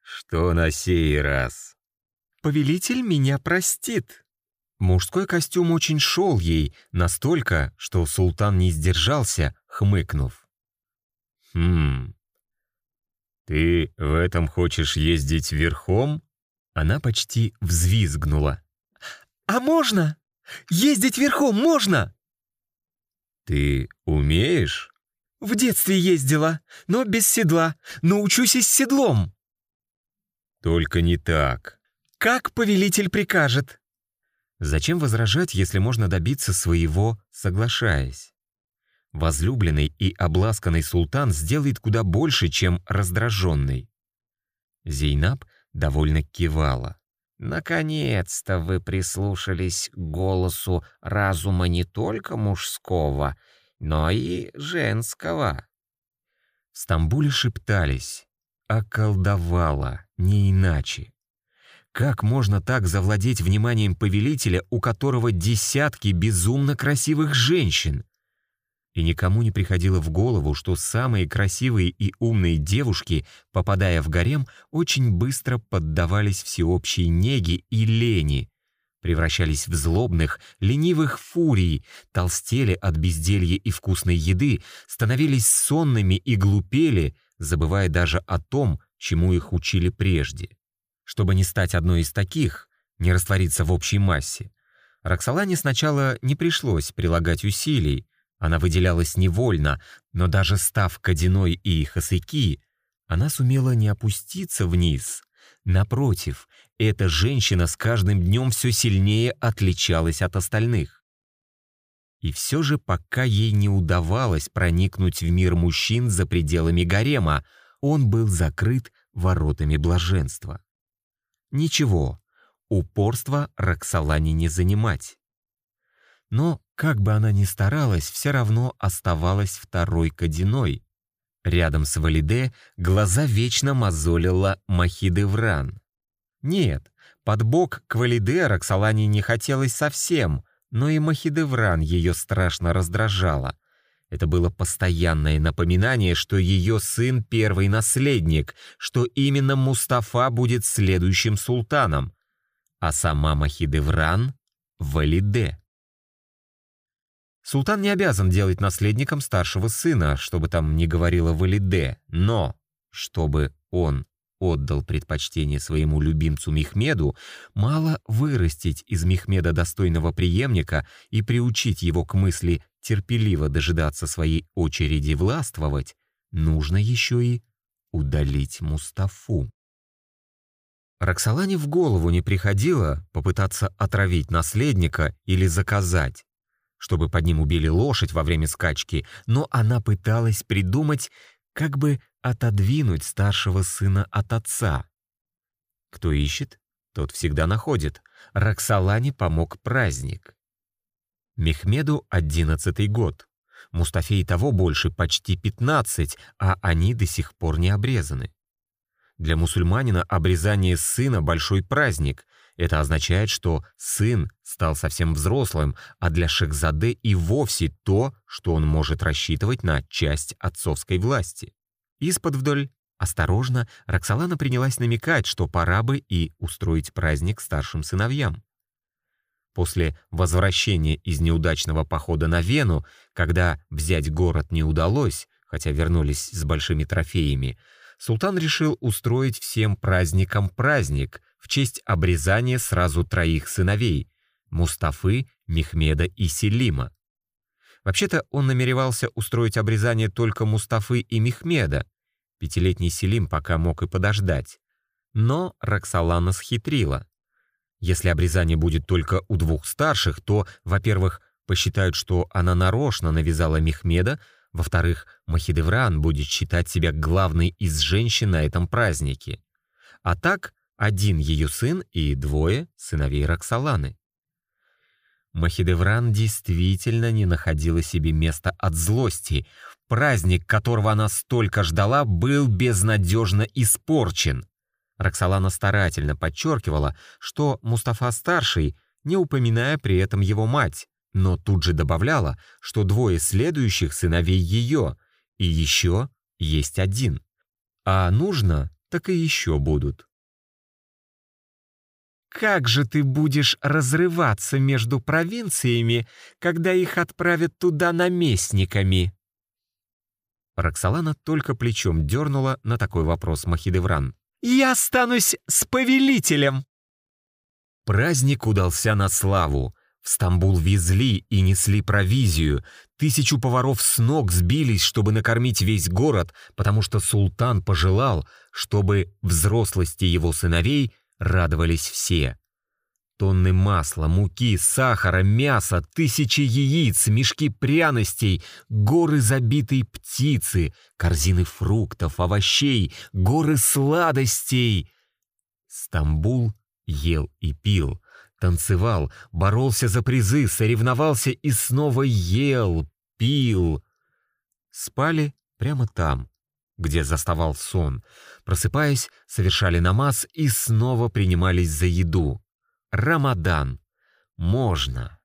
«Что на сей раз?» Повелитель меня простит». Мужской костюм очень шел ей, настолько, что султан не сдержался, хмыкнув. «Хм, ты в этом хочешь ездить верхом?» Она почти взвизгнула. «А можно? Ездить верхом можно?» «Ты умеешь?» «В детстве ездила, но без седла. Научусь и с седлом». «Только не так». «Как повелитель прикажет». Зачем возражать, если можно добиться своего, соглашаясь? Возлюбленный и обласканный султан сделает куда больше, чем раздраженный. Зейнаб довольно кивала. «Наконец-то вы прислушались голосу разума не только мужского, но и женского». В Стамбуле шептались, околдовала, не иначе. Как можно так завладеть вниманием повелителя, у которого десятки безумно красивых женщин? И никому не приходило в голову, что самые красивые и умные девушки, попадая в гарем, очень быстро поддавались всеобщей неге и лени, превращались в злобных, ленивых фурий, толстели от безделья и вкусной еды, становились сонными и глупели, забывая даже о том, чему их учили прежде. Чтобы не стать одной из таких, не раствориться в общей массе, Роксолане сначала не пришлось прилагать усилий, она выделялась невольно, но даже став Кадиной и Хасыки, она сумела не опуститься вниз. Напротив, эта женщина с каждым днем все сильнее отличалась от остальных. И все же пока ей не удавалось проникнуть в мир мужчин за пределами гарема, он был закрыт воротами блаженства. Ничего, упорство Роксолане не занимать. Но, как бы она ни старалась, все равно оставалась второй кадиной. Рядом с Валиде глаза вечно мозолила Махидевран. Нет, под бок к Валиде Роксолане не хотелось совсем, но и Махидевран ее страшно раздражала. Это было постоянное напоминание, что ее сын первый наследник, что именно Мустафа будет следующим султаном, а сама Махидевран — Валиде. Султан не обязан делать наследником старшего сына, чтобы там не говорила Валиде, но чтобы он отдал предпочтение своему любимцу Мехмеду, мало вырастить из Мехмеда достойного преемника и приучить его к мысли терпеливо дожидаться своей очереди властвовать, нужно еще и удалить Мустафу. Роксолане в голову не приходило попытаться отравить наследника или заказать, чтобы под ним убили лошадь во время скачки, но она пыталась придумать, как бы отодвинуть старшего сына от отца. Кто ищет, тот всегда находит. Роксолане помог праздник. Мехмеду одиннадцатый год. Мустафе того больше, почти пятнадцать, а они до сих пор не обрезаны. Для мусульманина обрезание сына — большой праздник. Это означает, что сын стал совсем взрослым, а для Шехзаде и вовсе то, что он может рассчитывать на часть отцовской власти. Из-под вдоль, осторожно, Роксолана принялась намекать, что пора бы и устроить праздник старшим сыновьям. После возвращения из неудачного похода на Вену, когда взять город не удалось, хотя вернулись с большими трофеями, султан решил устроить всем праздникам праздник в честь обрезания сразу троих сыновей — Мустафы, Мехмеда и Селима. Вообще-то он намеревался устроить обрезание только Мустафы и Мехмеда. Пятилетний Селим пока мог и подождать. Но Роксолана схитрила. Если обрезание будет только у двух старших, то, во-первых, посчитают, что она нарочно навязала Мехмеда, во-вторых, Махидевран будет считать себя главной из женщин на этом празднике. А так, один ее сын и двое сыновей Роксоланы. Махидевран действительно не находила себе места от злости. Праздник, которого она столько ждала, был безнадежно испорчен. Роксолана старательно подчеркивала, что Мустафа-старший, не упоминая при этом его мать, но тут же добавляла, что двое следующих сыновей ее, и еще есть один. А нужно, так и еще будут. как же ты будешь разрываться между провинциями, когда их отправят туда наместниками?» Роксолана только плечом дернула на такой вопрос Махидевран. «Я останусь с повелителем!» Праздник удался на славу. В Стамбул везли и несли провизию. Тысячу поваров с ног сбились, чтобы накормить весь город, потому что султан пожелал, чтобы взрослости его сыновей радовались все. Тонны масла, муки, сахара, мяса, тысячи яиц, мешки пряностей, горы забитой птицы, корзины фруктов, овощей, горы сладостей. Стамбул ел и пил, танцевал, боролся за призы, соревновался и снова ел, пил. Спали прямо там, где заставал сон. Просыпаясь, совершали намаз и снова принимались за еду. Рамадан. Можно.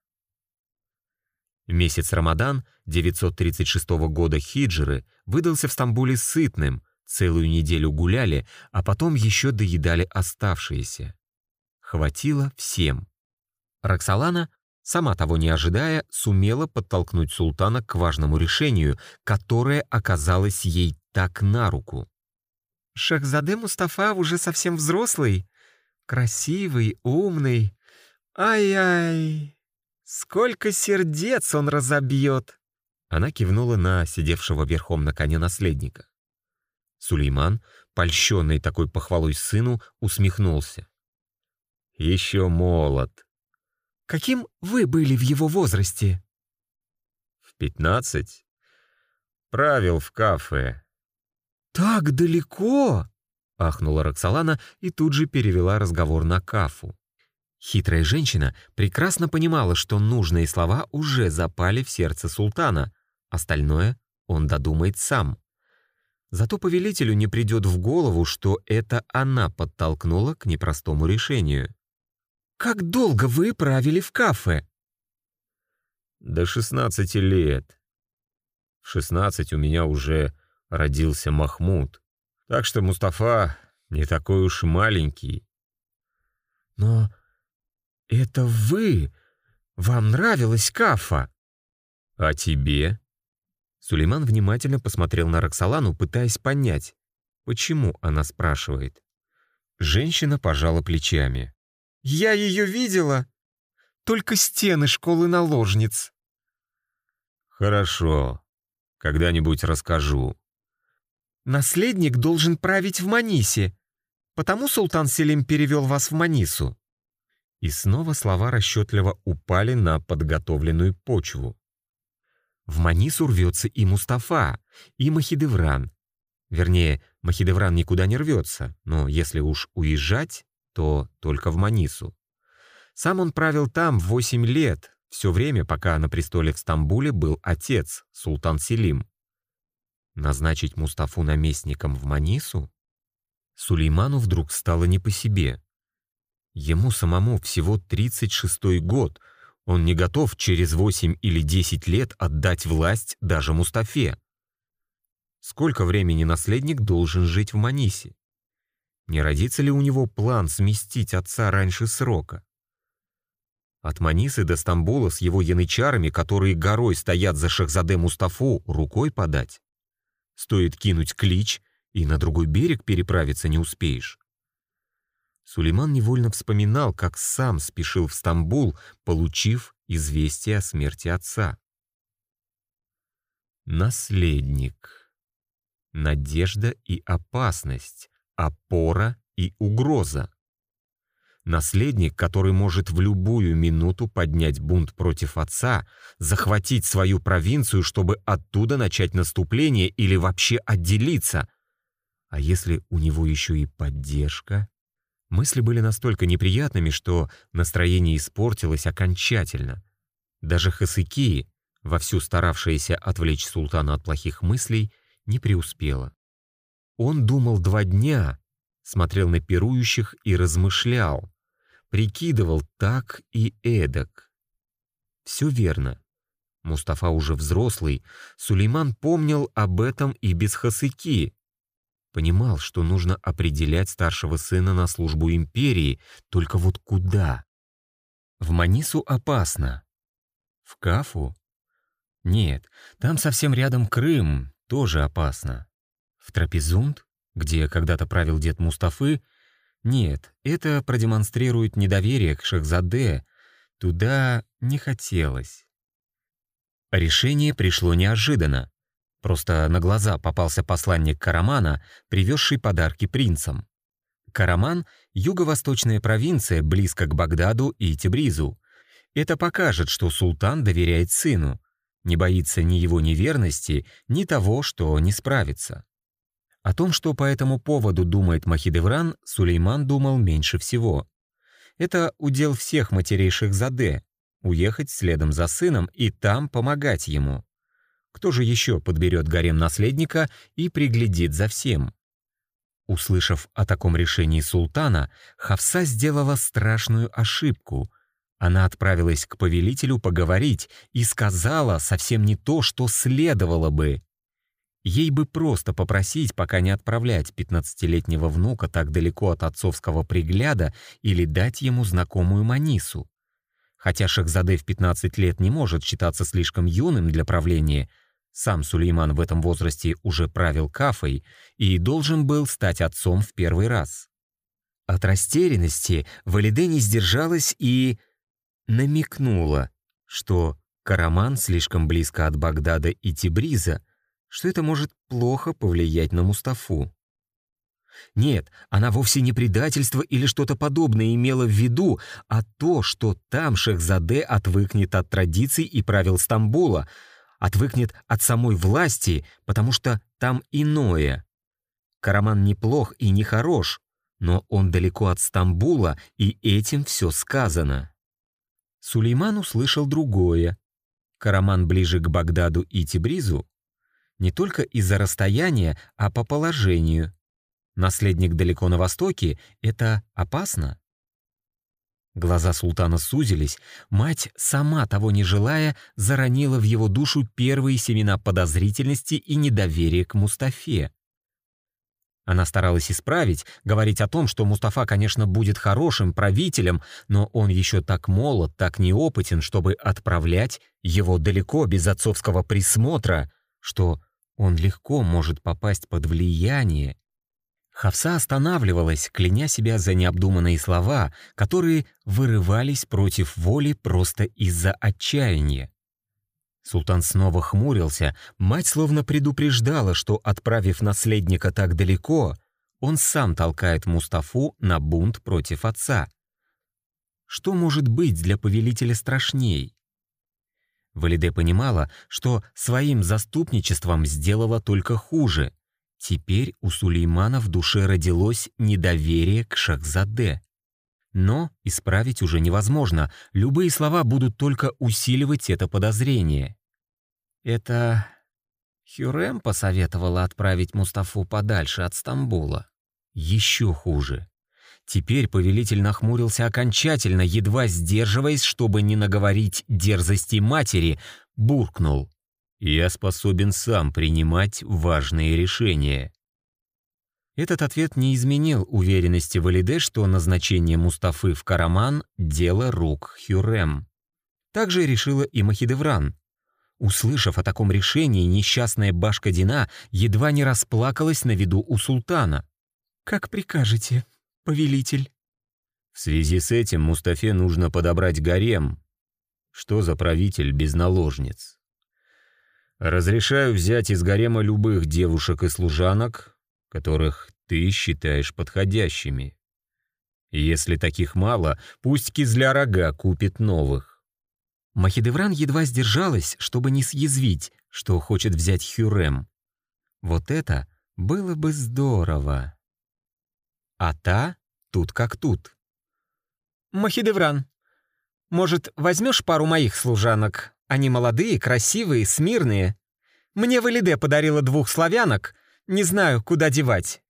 Месяц Рамадан 936 года хиджры выдался в Стамбуле сытным, целую неделю гуляли, а потом еще доедали оставшиеся. Хватило всем. Роксолана, сама того не ожидая, сумела подтолкнуть султана к важному решению, которое оказалось ей так на руку. «Шахзаде Мустафа уже совсем взрослый, Красивый, умный. Ай-ай, сколько сердец он разобьет!» Она кивнула на сидевшего верхом на коне наследника. Сулейман, польщенный такой похвалой сыну, усмехнулся. «Еще молод». «Каким вы были в его возрасте?» «В пятнадцать. Правил в кафе». «Так далеко?» Ахнула Роксолана и тут же перевела разговор на Кафу. Хитрая женщина прекрасно понимала, что нужные слова уже запали в сердце султана, остальное он додумает сам. Зато повелителю не придет в голову, что это она подтолкнула к непростому решению. «Как долго вы правили в кафе?» «До шестнадцати лет. В шестнадцать у меня уже родился Махмуд. Так что Мустафа не такой уж маленький. Но это вы! Вам нравилась Кафа? А тебе? Сулейман внимательно посмотрел на Роксолану, пытаясь понять, почему она спрашивает. Женщина пожала плечами. «Я ее видела. Только стены школы наложниц». «Хорошо. Когда-нибудь расскажу. Наследник должен править в Манисе. Потому султан Селим перевел вас в Манису». И снова слова расчетливо упали на подготовленную почву. В Манису рвется и Мустафа, и Махидевран. Вернее, Махидевран никуда не рвется, но если уж уезжать, то только в Манису. Сам он правил там восемь лет, все время, пока на престоле в Стамбуле был отец, султан Селим. Назначить Мустафу наместником в Манису? Сулейману вдруг стало не по себе. Ему самому всего 36-й год. Он не готов через 8 или 10 лет отдать власть даже Мустафе. Сколько времени наследник должен жить в Манисе? Не родится ли у него план сместить отца раньше срока? От Манисы до Стамбула с его янычарами, которые горой стоят за Шахзаде Мустафу, рукой подать? Стоит кинуть клич, и на другой берег переправиться не успеешь. Сулейман невольно вспоминал, как сам спешил в Стамбул, получив известие о смерти отца. Наследник. Надежда и опасность, опора и угроза. Наследник, который может в любую минуту поднять бунт против отца, захватить свою провинцию, чтобы оттуда начать наступление или вообще отделиться. А если у него еще и поддержка? Мысли были настолько неприятными, что настроение испортилось окончательно. Даже Хасыки, вовсю старавшаяся отвлечь султана от плохих мыслей, не преуспела. Он думал два дня, смотрел на пирующих и размышлял, прикидывал так и эдак. Все верно. Мустафа уже взрослый, Сулейман помнил об этом и без Хасыки. Понимал, что нужно определять старшего сына на службу империи, только вот куда? В Манису опасно. В Кафу? Нет, там совсем рядом Крым, тоже опасно. В Трапезунд, где когда-то правил дед Мустафы? Нет, это продемонстрирует недоверие к Шахзаде. Туда не хотелось. Решение пришло неожиданно. Просто на глаза попался посланник Карамана, привезший подарки принцам. Караман — юго-восточная провинция, близко к Багдаду и Тибризу. Это покажет, что султан доверяет сыну, не боится ни его неверности, ни того, что не справится. О том, что по этому поводу думает Махидевран, Сулейман думал меньше всего. Это удел всех матерей Шехзаде — уехать следом за сыном и там помогать ему. Кто же еще подберет гарем наследника и приглядит за всем? Услышав о таком решении султана, Хавса сделала страшную ошибку. Она отправилась к повелителю поговорить и сказала совсем не то, что следовало бы. Ей бы просто попросить, пока не отправлять пятнадцатилетнего внука так далеко от отцовского пригляда или дать ему знакомую Манису. Хотя Шахзаде в 15 лет не может считаться слишком юным для правления, сам Сулейман в этом возрасте уже правил кафой и должен был стать отцом в первый раз. От растерянности Валиде не сдержалась и намекнула, что Караман слишком близко от Багдада и Тибриза, что это может плохо повлиять на Мустафу. Нет, она вовсе не предательство или что-то подобное имела в виду, а то, что там Шехзаде отвыкнет от традиций и правил Стамбула, отвыкнет от самой власти, потому что там иное. Караман неплох и не хорош, но он далеко от Стамбула, и этим все сказано. Сулейман услышал другое. Караман ближе к Багдаду и Тибризу не только из-за расстояния, а по положению. Наследник далеко на востоке — это опасно. Глаза султана сузились, мать, сама того не желая, заронила в его душу первые семена подозрительности и недоверия к Мустафе. Она старалась исправить, говорить о том, что Мустафа, конечно, будет хорошим правителем, но он еще так молод, так неопытен, чтобы отправлять его далеко без отцовского присмотра, что он легко может попасть под влияние Хавса останавливалась, кляня себя за необдуманные слова, которые вырывались против воли просто из-за отчаяния. Султан снова хмурился, мать словно предупреждала, что, отправив наследника так далеко, он сам толкает Мустафу на бунт против отца. Что может быть для повелителя страшней? Валиде понимала, что своим заступничеством сделала только хуже — Теперь у Сулеймана в душе родилось недоверие к Шахзаде. Но исправить уже невозможно, любые слова будут только усиливать это подозрение. Это Хюрем посоветовала отправить Мустафу подальше от Стамбула. Еще хуже. Теперь повелитель нахмурился окончательно, едва сдерживаясь, чтобы не наговорить дерзости матери, буркнул. Я способен сам принимать важные решения. Этот ответ не изменил уверенности Валиде, что назначение Мустафы в Караман — дело рук Хюрем. Так же решила и Махидевран. Услышав о таком решении, несчастная башка Дина едва не расплакалась на виду у султана. «Как прикажете, повелитель?» В связи с этим Мустафе нужно подобрать гарем. Что за правитель без наложниц? Разрешаю взять из гарема любых девушек и служанок, которых ты считаешь подходящими. Если таких мало, пусть Кизля-Рога купит новых. Махидевран едва сдержалась, чтобы не съязвить, что хочет взять Хюрем. Вот это было бы здорово. А та тут как тут. «Махидевран, может, возьмешь пару моих служанок? Они молодые, красивые, смирные. Мне Валиде подарила двух славянок, не знаю, куда девать.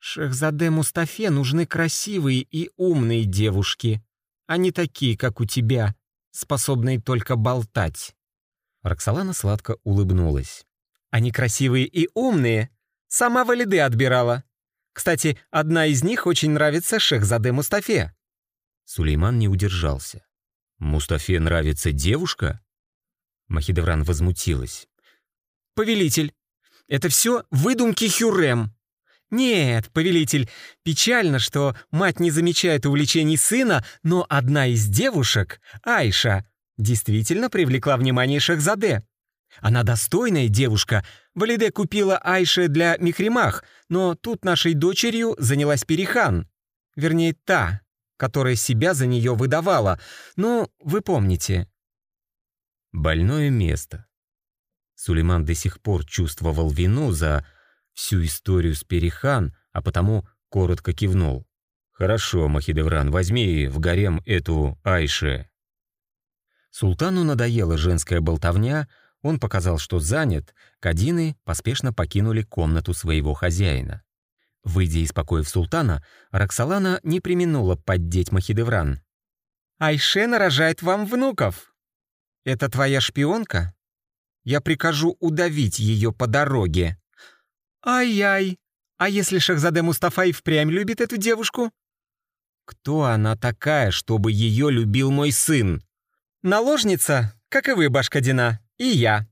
Шехзаде Мустафе нужны красивые и умные девушки, а не такие, как у тебя, способные только болтать. Роксолана сладко улыбнулась. Они красивые и умные, Сама Валиды отбирала. Кстати, одна из них очень нравится Шехзаде Мустафе». Сулейман не удержался. «Мустафе нравится девушка?» Махидевран возмутилась. «Повелитель, это все выдумки Хюрем. Нет, повелитель, печально, что мать не замечает увлечений сына, но одна из девушек, Айша, действительно привлекла внимание Шахзаде. Она достойная девушка. Валиде купила Айше для Михримах, но тут нашей дочерью занялась Перихан. Вернее, та, которая себя за нее выдавала. Ну, вы помните. Больное место. Сулейман до сих пор чувствовал вину за всю историю с Перихан, а потому коротко кивнул. «Хорошо, Махидевран, возьми в гарем эту Айше». Султану надоела женская болтовня, он показал, что занят, Кадины поспешно покинули комнату своего хозяина. Выйдя из покоев султана, Роксолана не применула поддеть Махидевран. «Айше нарожает вам внуков. Это твоя шпионка?» Я прикажу удавить ее по дороге». «Ай-яй! А если Шахзаде Мустафа и впрямь любит эту девушку?» «Кто она такая, чтобы ее любил мой сын?» «Наложница, как и вы, Башкадина, и я».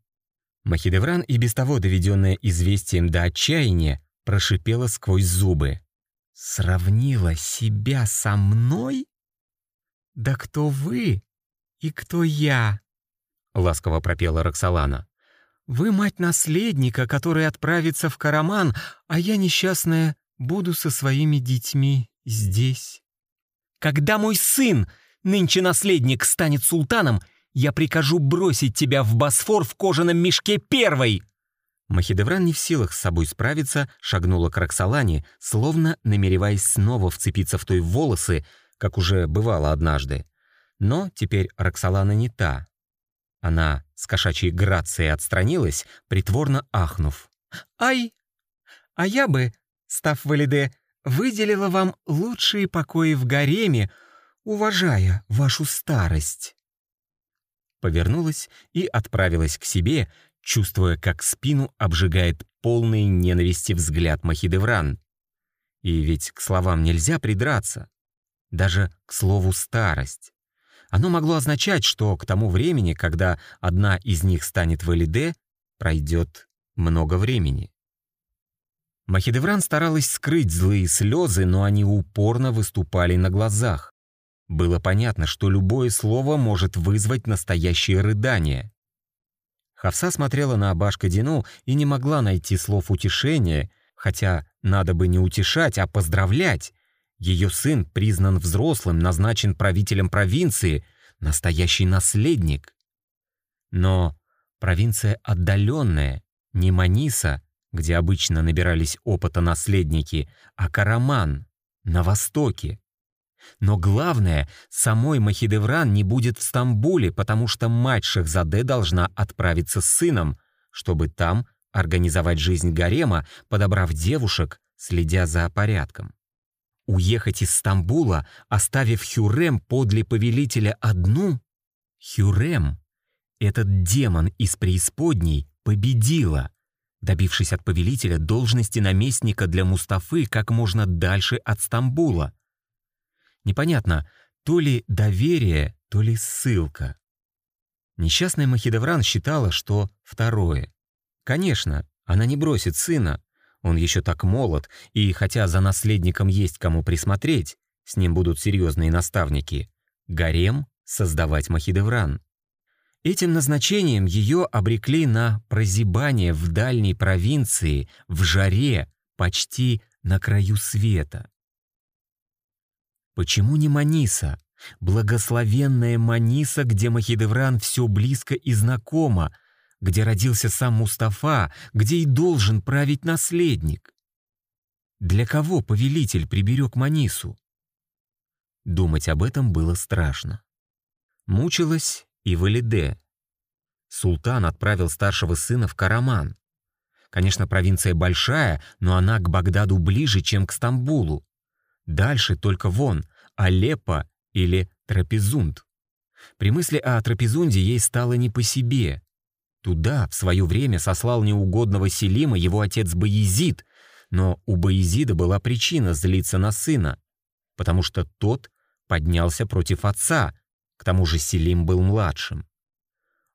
Махидевран, и без того доведенная известием до отчаяния, прошипела сквозь зубы. «Сравнила себя со мной? Да кто вы и кто я?» — ласково пропела Роксолана. «Вы мать наследника, который отправится в Караман, а я, несчастная, буду со своими детьми здесь. Когда мой сын, нынче наследник, станет султаном, я прикажу бросить тебя в Босфор в кожаном мешке первой!» Махидевран не в силах с собой справиться, шагнула к Роксолане, словно намереваясь снова вцепиться в той волосы, как уже бывало однажды. Но теперь Роксолана не та, она с кошачьей грацией отстранилась, притворно ахнув. «Ай! А я бы, став Валиде, выделила вам лучшие покои в гареме, уважая вашу старость». Повернулась и отправилась к себе, чувствуя, как спину обжигает полный ненависти взгляд Махидевран. И ведь к словам нельзя придраться. Даже к слову «старость». Оно могло означать, что к тому времени, когда одна из них станет Валиде, пройдет много времени. Махидевран старалась скрыть злые слезы, но они упорно выступали на глазах. Было понятно, что любое слово может вызвать настоящее рыдание. Хавса смотрела на Абашкадину и не могла найти слов утешения, хотя надо бы не утешать, а поздравлять, ее сын признан взрослым, назначен правителем провинции, настоящий наследник. Но провинция отдаленная, не Маниса, где обычно набирались опыта наследники, а Караман, на востоке. Но главное, самой Махидевран не будет в Стамбуле, потому что мать Шахзаде должна отправиться с сыном, чтобы там организовать жизнь гарема, подобрав девушек, следя за порядком. Уехать из Стамбула, оставив Хюрем подле повелителя одну? Хюрем, этот демон из преисподней, победила, добившись от повелителя должности наместника для Мустафы как можно дальше от Стамбула. Непонятно, то ли доверие, то ли ссылка. Несчастная Махидевран считала, что второе. Конечно, она не бросит сына, он еще так молод, и хотя за наследником есть кому присмотреть, с ним будут серьезные наставники, гарем создавать Махидевран. Этим назначением ее обрекли на прозябание в дальней провинции, в жаре, почти на краю света. Почему не Маниса? Благословенная Маниса, где Махидевран все близко и знакомо, где родился сам Мустафа, где и должен править наследник. Для кого повелитель приберег Манису? Думать об этом было страшно. Мучилась и Валиде. Султан отправил старшего сына в Караман. Конечно, провинция большая, но она к Багдаду ближе, чем к Стамбулу. Дальше только вон, Алеппо или Трапезунд. При мысли о Трапезунде ей стало не по себе. Туда в свое время сослал неугодного Селима его отец Боязид, но у Баизида была причина злиться на сына, потому что тот поднялся против отца, к тому же Селим был младшим.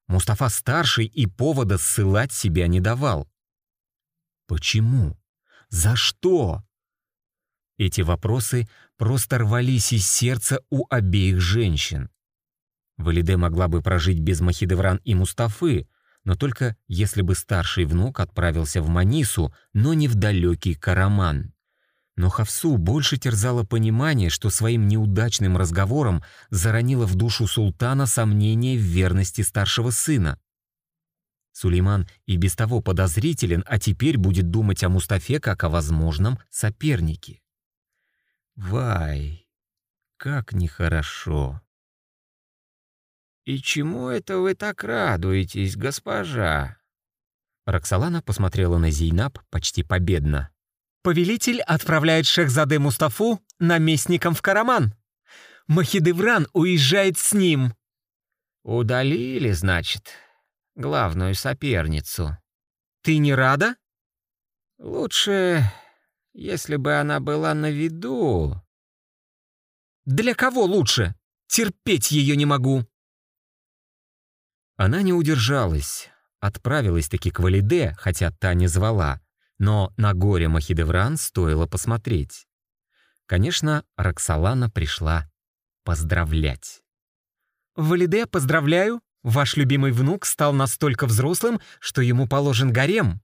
Мустафа старший и повода ссылать себя не давал. Почему? За что? Эти вопросы просто рвались из сердца у обеих женщин. Валиде могла бы прожить без Махидевран и Мустафы, но только если бы старший внук отправился в Манису, но не в далекий Караман. Но Хавсу больше терзало понимание, что своим неудачным разговором заронило в душу султана сомнение в верности старшего сына. Сулейман и без того подозрителен, а теперь будет думать о Мустафе как о возможном сопернике. Вай, как нехорошо. «И чему это вы так радуетесь, госпожа?» Роксолана посмотрела на Зейнаб почти победно. «Повелитель отправляет Шехзаде Мустафу наместником в Караман. Махидевран уезжает с ним». «Удалили, значит, главную соперницу». «Ты не рада?» «Лучше, если бы она была на виду». «Для кого лучше? Терпеть ее не могу». Она не удержалась, отправилась-таки к Валиде, хотя та не звала, но на горе Махидевран стоило посмотреть. Конечно, Роксолана пришла поздравлять. «Валиде, поздравляю! Ваш любимый внук стал настолько взрослым, что ему положен гарем!»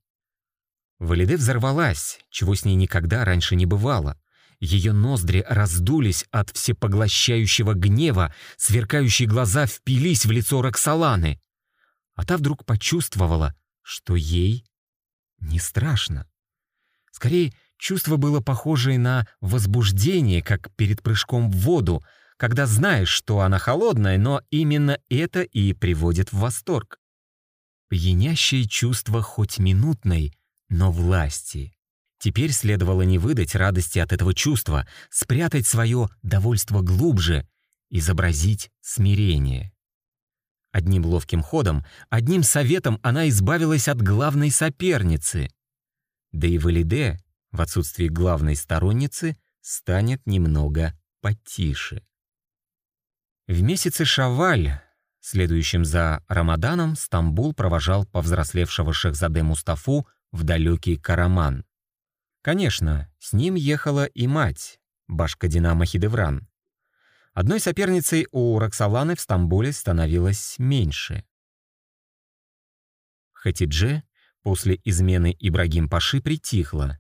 Валиде взорвалась, чего с ней никогда раньше не бывало. Ее ноздри раздулись от всепоглощающего гнева, сверкающие глаза впились в лицо Роксоланы. А та вдруг почувствовала, что ей не страшно. Скорее, чувство было похожее на возбуждение, как перед прыжком в воду, когда знаешь, что она холодная, но именно это и приводит в восторг. Пьянящее чувство хоть минутной, но власти. Теперь следовало не выдать радости от этого чувства, спрятать свое довольство глубже, изобразить смирение. Одним ловким ходом, одним советом она избавилась от главной соперницы. Да и Валиде, в отсутствии главной сторонницы, станет немного потише. В месяце Шаваль, следующем за Рамаданом, Стамбул провожал повзрослевшего шехзаде Мустафу в далекий Караман. Конечно, с ним ехала и мать, Башкадина Махидевран. Одной соперницей у Роксоланы в Стамбуле становилось меньше. Хатидже после измены Ибрагим Паши притихла.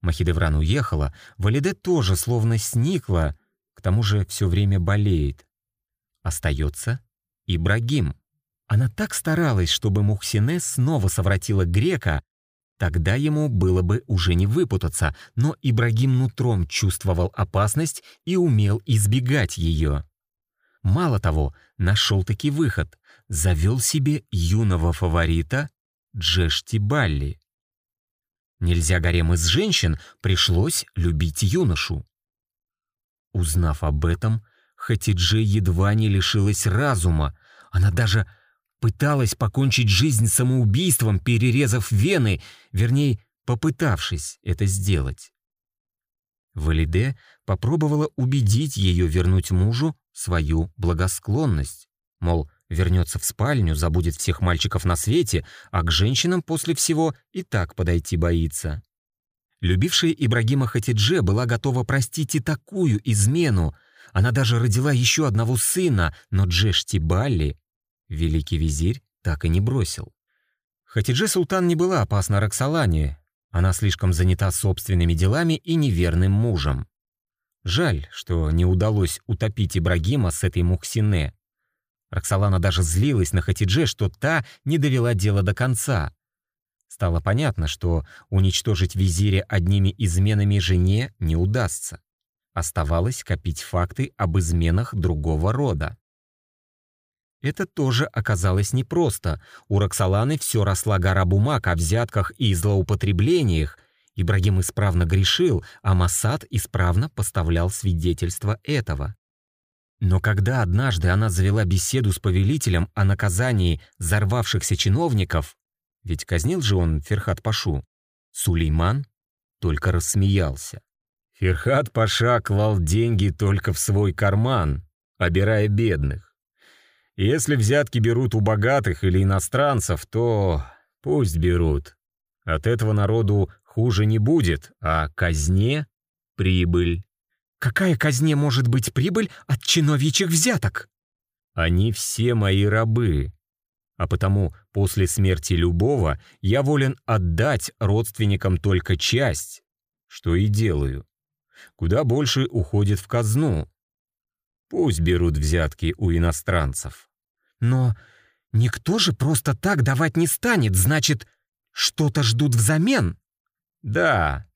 Махидевран уехала, Валиде тоже словно сникла, к тому же все время болеет. Остается Ибрагим. Она так старалась, чтобы Мухсине снова совратила грека, Тогда ему было бы уже не выпутаться, но Ибрагим нутром чувствовал опасность и умел избегать ее. Мало того, нашел-таки выход, завел себе юного фаворита Джешти Балли. Нельзя гарем из женщин, пришлось любить юношу. Узнав об этом, Хатидже едва не лишилась разума, она даже пыталась покончить жизнь самоубийством, перерезав вены, вернее, попытавшись это сделать. Валиде попробовала убедить ее вернуть мужу свою благосклонность. Мол, вернется в спальню, забудет всех мальчиков на свете, а к женщинам после всего и так подойти боится. Любившая Ибрагима Хатидже была готова простить и такую измену. Она даже родила еще одного сына, но Джеш Тибалли великий визирь так и не бросил. Хатидже Султан не была опасна Роксолане, она слишком занята собственными делами и неверным мужем. Жаль, что не удалось утопить Ибрагима с этой Мухсине. Роксолана даже злилась на Хатидже, что та не довела дело до конца. Стало понятно, что уничтожить визиря одними изменами жене не удастся. Оставалось копить факты об изменах другого рода. Это тоже оказалось непросто. У Роксоланы все росла гора бумаг о взятках и злоупотреблениях. Ибрагим исправно грешил, а Масад исправно поставлял свидетельство этого. Но когда однажды она завела беседу с повелителем о наказании взорвавшихся чиновников, ведь казнил же он Ферхат Пашу, Сулейман только рассмеялся. Ферхат Паша клал деньги только в свой карман, обирая бедных. Если взятки берут у богатых или иностранцев, то пусть берут. От этого народу хуже не будет, а казне — прибыль. Какая казне может быть прибыль от чиновичьих взяток? Они все мои рабы. А потому после смерти любого я волен отдать родственникам только часть, что и делаю. Куда больше уходит в казну. Пусть берут взятки у иностранцев. Но никто же просто так давать не станет, значит, что-то ждут взамен. Да,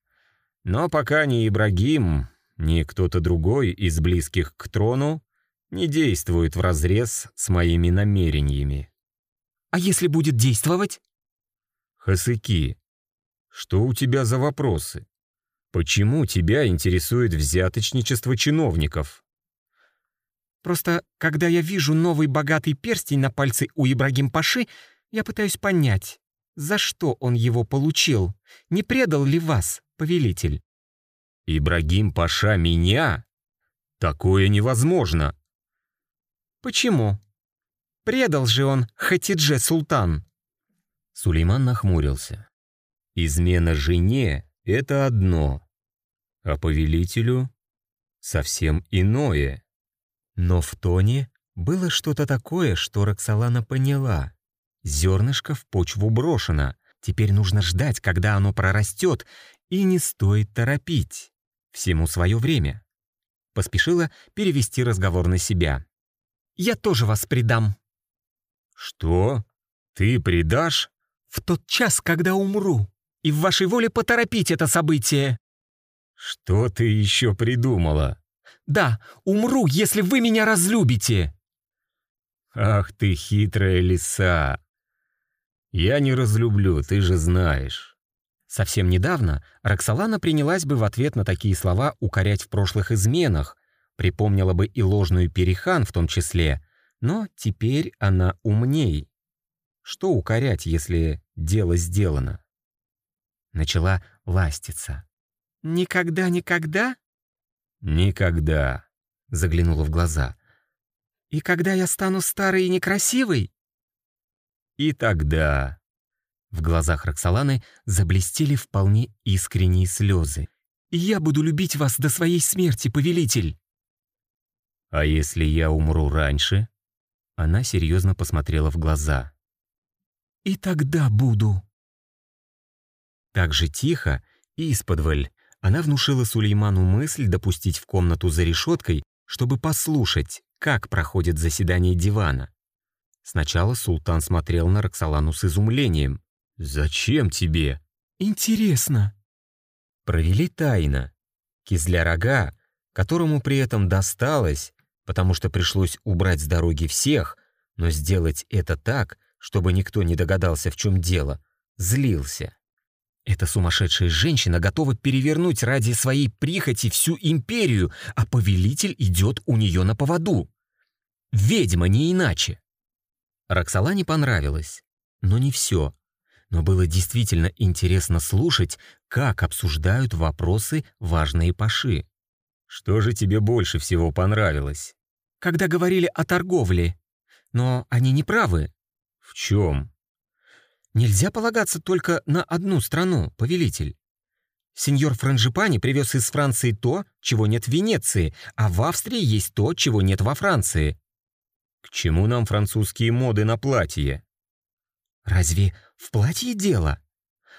но пока ни Ибрагим, ни кто-то другой из близких к трону не действует вразрез с моими намерениями. А если будет действовать? Хасыки, что у тебя за вопросы? Почему тебя интересует взяточничество чиновников? Просто, когда я вижу новый богатый перстень на пальце у Ибрагим Паши, я пытаюсь понять, за что он его получил. Не предал ли вас, повелитель? Ибрагим Паша меня? Такое невозможно. Почему? Предал же он Хатидже Султан. Сулейман нахмурился. Измена жене — это одно, а повелителю — совсем иное. Но в тоне было что-то такое, что Роксолана поняла. Зернышко в почву брошено. Теперь нужно ждать, когда оно прорастет, и не стоит торопить. Всему свое время. Поспешила перевести разговор на себя. «Я тоже вас предам». «Что? Ты предашь?» «В тот час, когда умру, и в вашей воле поторопить это событие». «Что ты еще придумала?» «Да, умру, если вы меня разлюбите». «Ах ты хитрая лиса! Я не разлюблю, ты же знаешь». Совсем недавно Роксолана принялась бы в ответ на такие слова укорять в прошлых изменах, припомнила бы и ложную Перехан в том числе, но теперь она умней. Что укорять, если дело сделано? Начала ластиться. «Никогда, никогда?» Заглянула в глаза. «И когда я стану старой и некрасивой?» «И тогда...» В глазах Роксоланы заблестели вполне искренние слезы. «Я буду любить вас до своей смерти, повелитель!» «А если я умру раньше?» Она серьезно посмотрела в глаза. «И тогда буду». Так же тихо и исподволь она внушила Сулейману мысль допустить в комнату за решеткой, чтобы послушать, как проходит заседание дивана. Сначала султан смотрел на Роксолану с изумлением. «Зачем тебе?» «Интересно». Провели тайно. Кизля-рога, которому при этом досталось, потому что пришлось убрать с дороги всех, но сделать это так, чтобы никто не догадался, в чем дело, злился. Эта сумасшедшая женщина готова перевернуть ради своей прихоти всю империю, а повелитель идет у нее на поводу. Ведьма не иначе. Роксолане понравилось, но не все. Но было действительно интересно слушать, как обсуждают вопросы важные паши. Что же тебе больше всего понравилось? Когда говорили о торговле. Но они не правы. В чем? Нельзя полагаться только на одну страну, повелитель. Сеньор Франжипани привез из Франции то, чего нет в Венеции, а в Австрии есть то, чего нет во Франции. К чему нам французские моды на платье? Разве в платье дело?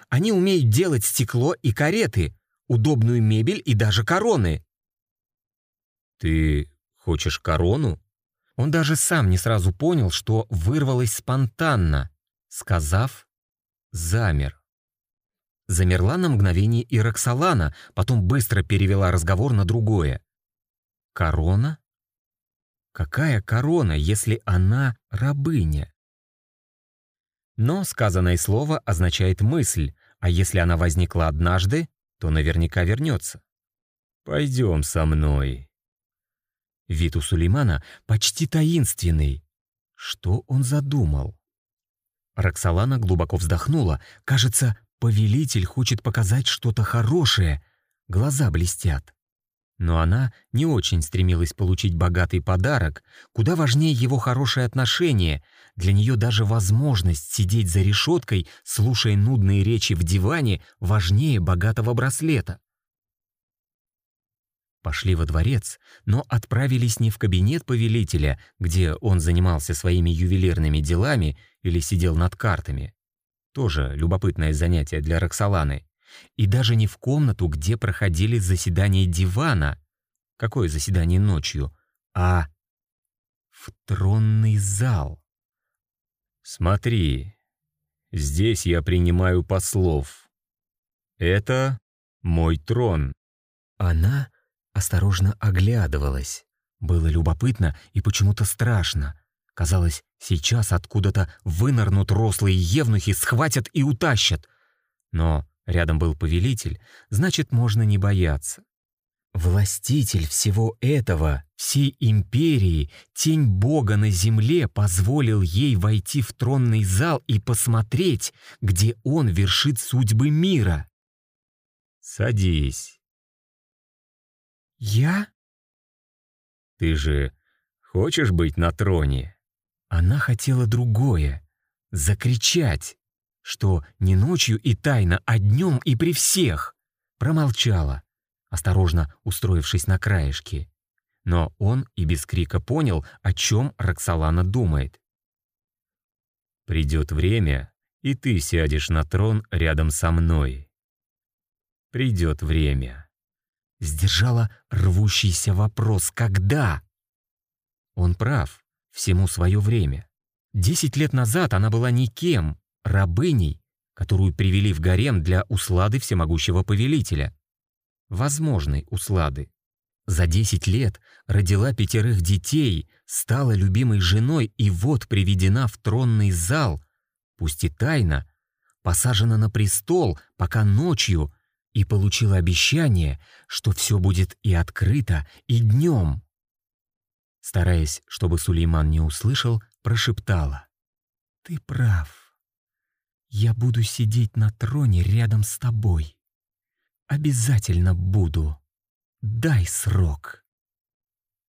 Они умеют делать стекло и кареты, удобную мебель и даже короны. Ты хочешь корону? Он даже сам не сразу понял, что вырвалось спонтанно сказав, замер. Замерла на мгновение и Роксолана, потом быстро перевела разговор на другое. «Корона? Какая корона, если она рабыня?» Но сказанное слово означает мысль, а если она возникла однажды, то наверняка вернется. «Пойдем со мной». Вид у Сулеймана почти таинственный. Что он задумал? Роксолана глубоко вздохнула, кажется, повелитель хочет показать что-то хорошее, глаза блестят. Но она не очень стремилась получить богатый подарок, куда важнее его хорошее отношение, для нее даже возможность сидеть за решеткой, слушая нудные речи в диване, важнее богатого браслета. Пошли во дворец, но отправились не в кабинет повелителя, где он занимался своими ювелирными делами или сидел над картами. Тоже любопытное занятие для Роксоланы. И даже не в комнату, где проходили заседания дивана. Какое заседание ночью? А в тронный зал. «Смотри, здесь я принимаю послов. Это мой трон». Она осторожно оглядывалась. Было любопытно и почему-то страшно. Казалось, сейчас откуда-то вынырнут рослые евнухи, схватят и утащат. Но рядом был повелитель, значит, можно не бояться. Властитель всего этого, всей империи, тень Бога на земле позволил ей войти в тронный зал и посмотреть, где он вершит судьбы мира. «Садись», «Я?» «Ты же хочешь быть на троне?» Она хотела другое — закричать, что не ночью и тайно, а днем и при всех. Промолчала, осторожно устроившись на краешке. Но он и без крика понял, о чем Роксолана думает. «Придет время, и ты сядешь на трон рядом со мной. Придет время» сдержала рвущийся вопрос «Когда?». Он прав, всему свое время. Десять лет назад она была никем, рабыней, которую привели в гарем для услады всемогущего повелителя. Возможной услады. За десять лет родила пятерых детей, стала любимой женой и вот приведена в тронный зал, пусть и тайно, посажена на престол, пока ночью и получила обещание, что все будет и открыто, и днем. Стараясь, чтобы Сулейман не услышал, прошептала. «Ты прав. Я буду сидеть на троне рядом с тобой. Обязательно буду. Дай срок».